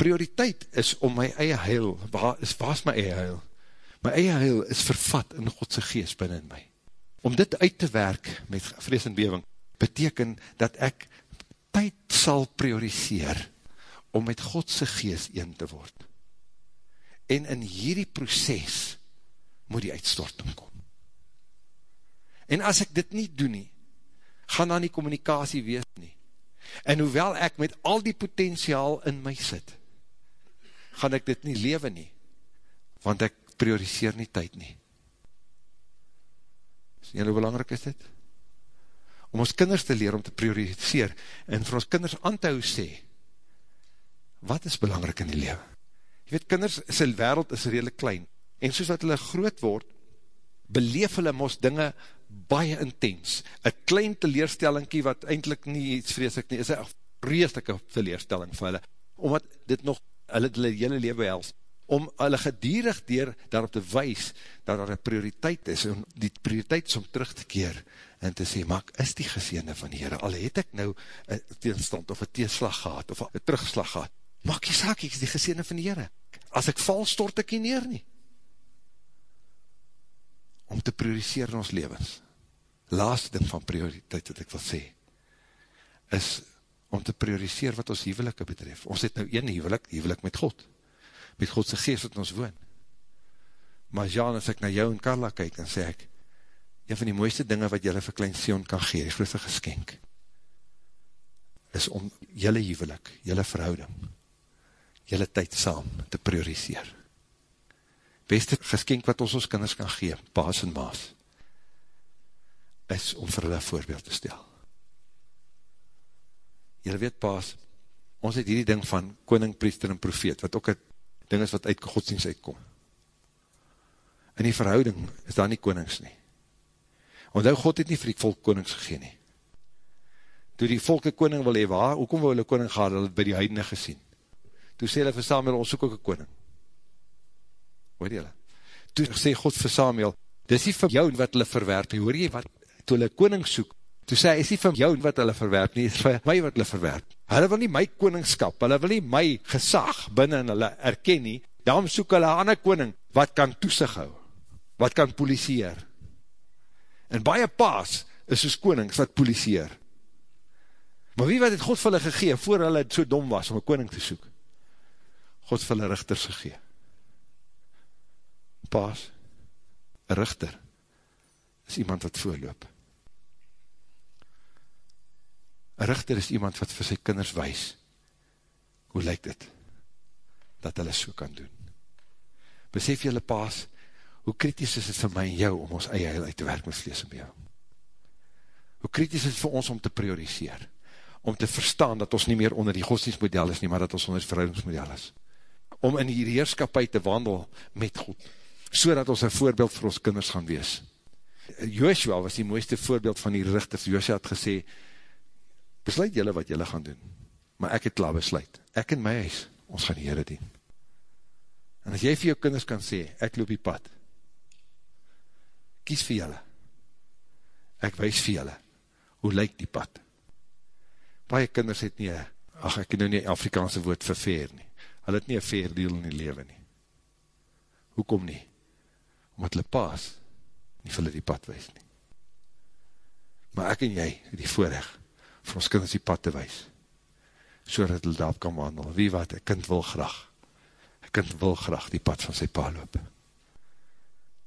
Prioriteit is om my eie heil, waar is, waar is my eie heil? My eie heil is vervat in Godse geest binnen my. Om dit uit te werk met vrees en bewing, beteken dat ek tyd sal prioriseer om met Godse geest een te word. En in hierdie proces moet die uitstorting kom. En as ek dit nie doen nie, gaan daar nie communicatie wees nie. En hoewel ek met al die potentiaal in my sit, gaan ek dit nie lewe nie, want ek prioriseer nie tyd nie. Sien jy hoe belangrijk is dit? Om ons kinders te leer om te prioriseer, en vir ons kinders aan te hou sê, wat is belangrijk in die leven? Jy weet, kinders, sy wereld is redelijk klein, en soos wat hulle groot word, beleef hulle mos dinge baie intens. Een klein teleerstellingkie wat eindelijk nie iets vreselik nie, is een vreselike teleerstelling vir hulle, omdat dit nog hulle hulle hele leven hels, om hulle gedierig dier daarop te wees, dat daar een prioriteit is, en die prioriteit is om terug te keer, en te sê, maar is die geseende van die Heere, al het ek nou een teenstand, of een teeslag gehad, of een terugslag gehad, maak jy saak, ek is die geseende van die Heere, as ek val, stort ek nie neer nie, om te prioriseer in ons levens, laaste ding van prioriteit wat ek wil sê, is om te prioriseer wat ons huwelike betref. Ons het nou een huwelik, huwelik met God, met Godse geest wat ons woon. Maar Jan, as ek na jou en Carla kyk, dan sê ek, een van die mooiste dinge wat jylle vir klein Sion kan gee, die grootste geskenk, is om jylle huwelik, jylle verhouding, jylle tyd saam te prioriseer. Beste geskenk wat ons ons kinders kan gee, paas en maas, is om vir hulle voorbeeld te stel. Julle weet paas, ons het hierdie ding van koning, priester en profeet, wat ook een ding is wat uit godsdienst uitkom. In die verhouding is daar nie konings nie. Ondou, God het nie vir die volk konings gegeen nie. Toe die volk een koning wil hee, waar, hoekom wil hulle koning gaan, hulle by die heidene gesien. Toe sê hulle vir Samuel, ons soek ook een koning. Hoor julle? Toe sê God vir Samuel, dis nie vir jou wat hulle verwerp, hoor jy wat, toe hulle koning soek, toe sê is nie vir jou wat hulle verwerp nie, is vir my wat hulle verwerp. Hulle wil nie my koningskap, hulle wil nie my gesag binnen hulle erken nie, daarom soek hulle aan een koning, wat kan toesig hou, wat kan polisieer. En baie paas is soos konings wat polisieer. Maar wie wat het God vir hulle gegeen, voor hulle so dom was om een koning te soek? God vir hulle richters gegeen. Paas, een richter, is iemand wat voorloop. Een richter is iemand wat vir sy kinders wees. Hoe lyk dit? Dat hulle so kan doen. Besef jylle paas, hoe kritisch is het vir my en jou om ons eie heil uit te werk met vlees en jou? Hoe kritisch is het vir ons om te prioriseer? Om te verstaan dat ons nie meer onder die godsdienstmodel is nie, maar dat ons onder die verhoudingsmodel is. Om in die heerskapheid te wandel met God, so dat ons een voorbeeld vir ons kinders gaan wees. Joshua was die mooiste voorbeeld van die richters. Joshua het gesê, besluit jylle wat jylle gaan doen, maar ek het klaar besluit, ek en my huis, ons gaan die Heere dien. En as jy vir jou kinders kan sê, ek loop die pad, kies vir jylle, ek wees vir jylle, hoe lyk die pad? Baie kinders het nie, ach ek nou nie Afrikaanse woord vir fair nie, hulle het nie een fair deal in die leven nie. Hoekom nie? Omdat hulle paas, nie vir hulle die pad wees nie. Maar ek en jy, die voorrecht, vir ons kinders die pad te wees, so dat hulle daarop kan wandel. Wie wat, een kind wil graag, een kind wil graag die pad van sy pa loop.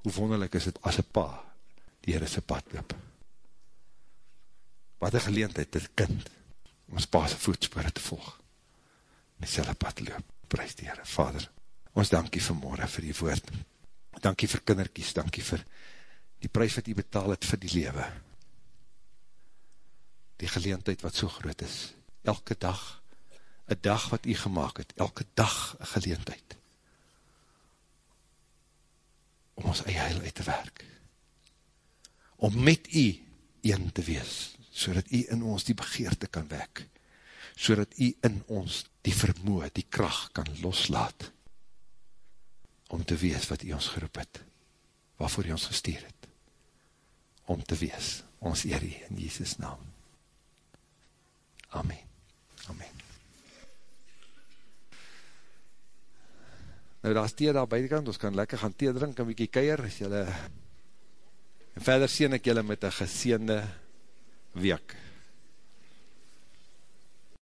Hoe wonderlik is het as een pa, die Heer is sy pad loop. Wat een geleentheid, dit kind, om ons pa sy voetspore te volg, met sy pad loop. Prijs die Heer, Vader, ons dankie vanmorgen vir die woord, dankie vir kinderkies, dankie vir die prijs wat die betaal het vir die lewe, die geleentheid wat so groot is, elke dag, een dag wat u gemaakt het, elke dag een geleentheid, om ons eie heil uit te werk, om met u een te wees, so dat u in ons die begeerte kan wek, so dat u in ons die vermoe, die kracht kan loslaat, om te wees wat u ons geroep het, waarvoor u ons gesteer het, om te wees, ons eer in Jesus naam. Amen. Amen. Nou daar is thee daar buitenkant, ons kan lekker gaan thee drink, en bykie keier, as jylle, en verder sien ek jylle met een geseende week.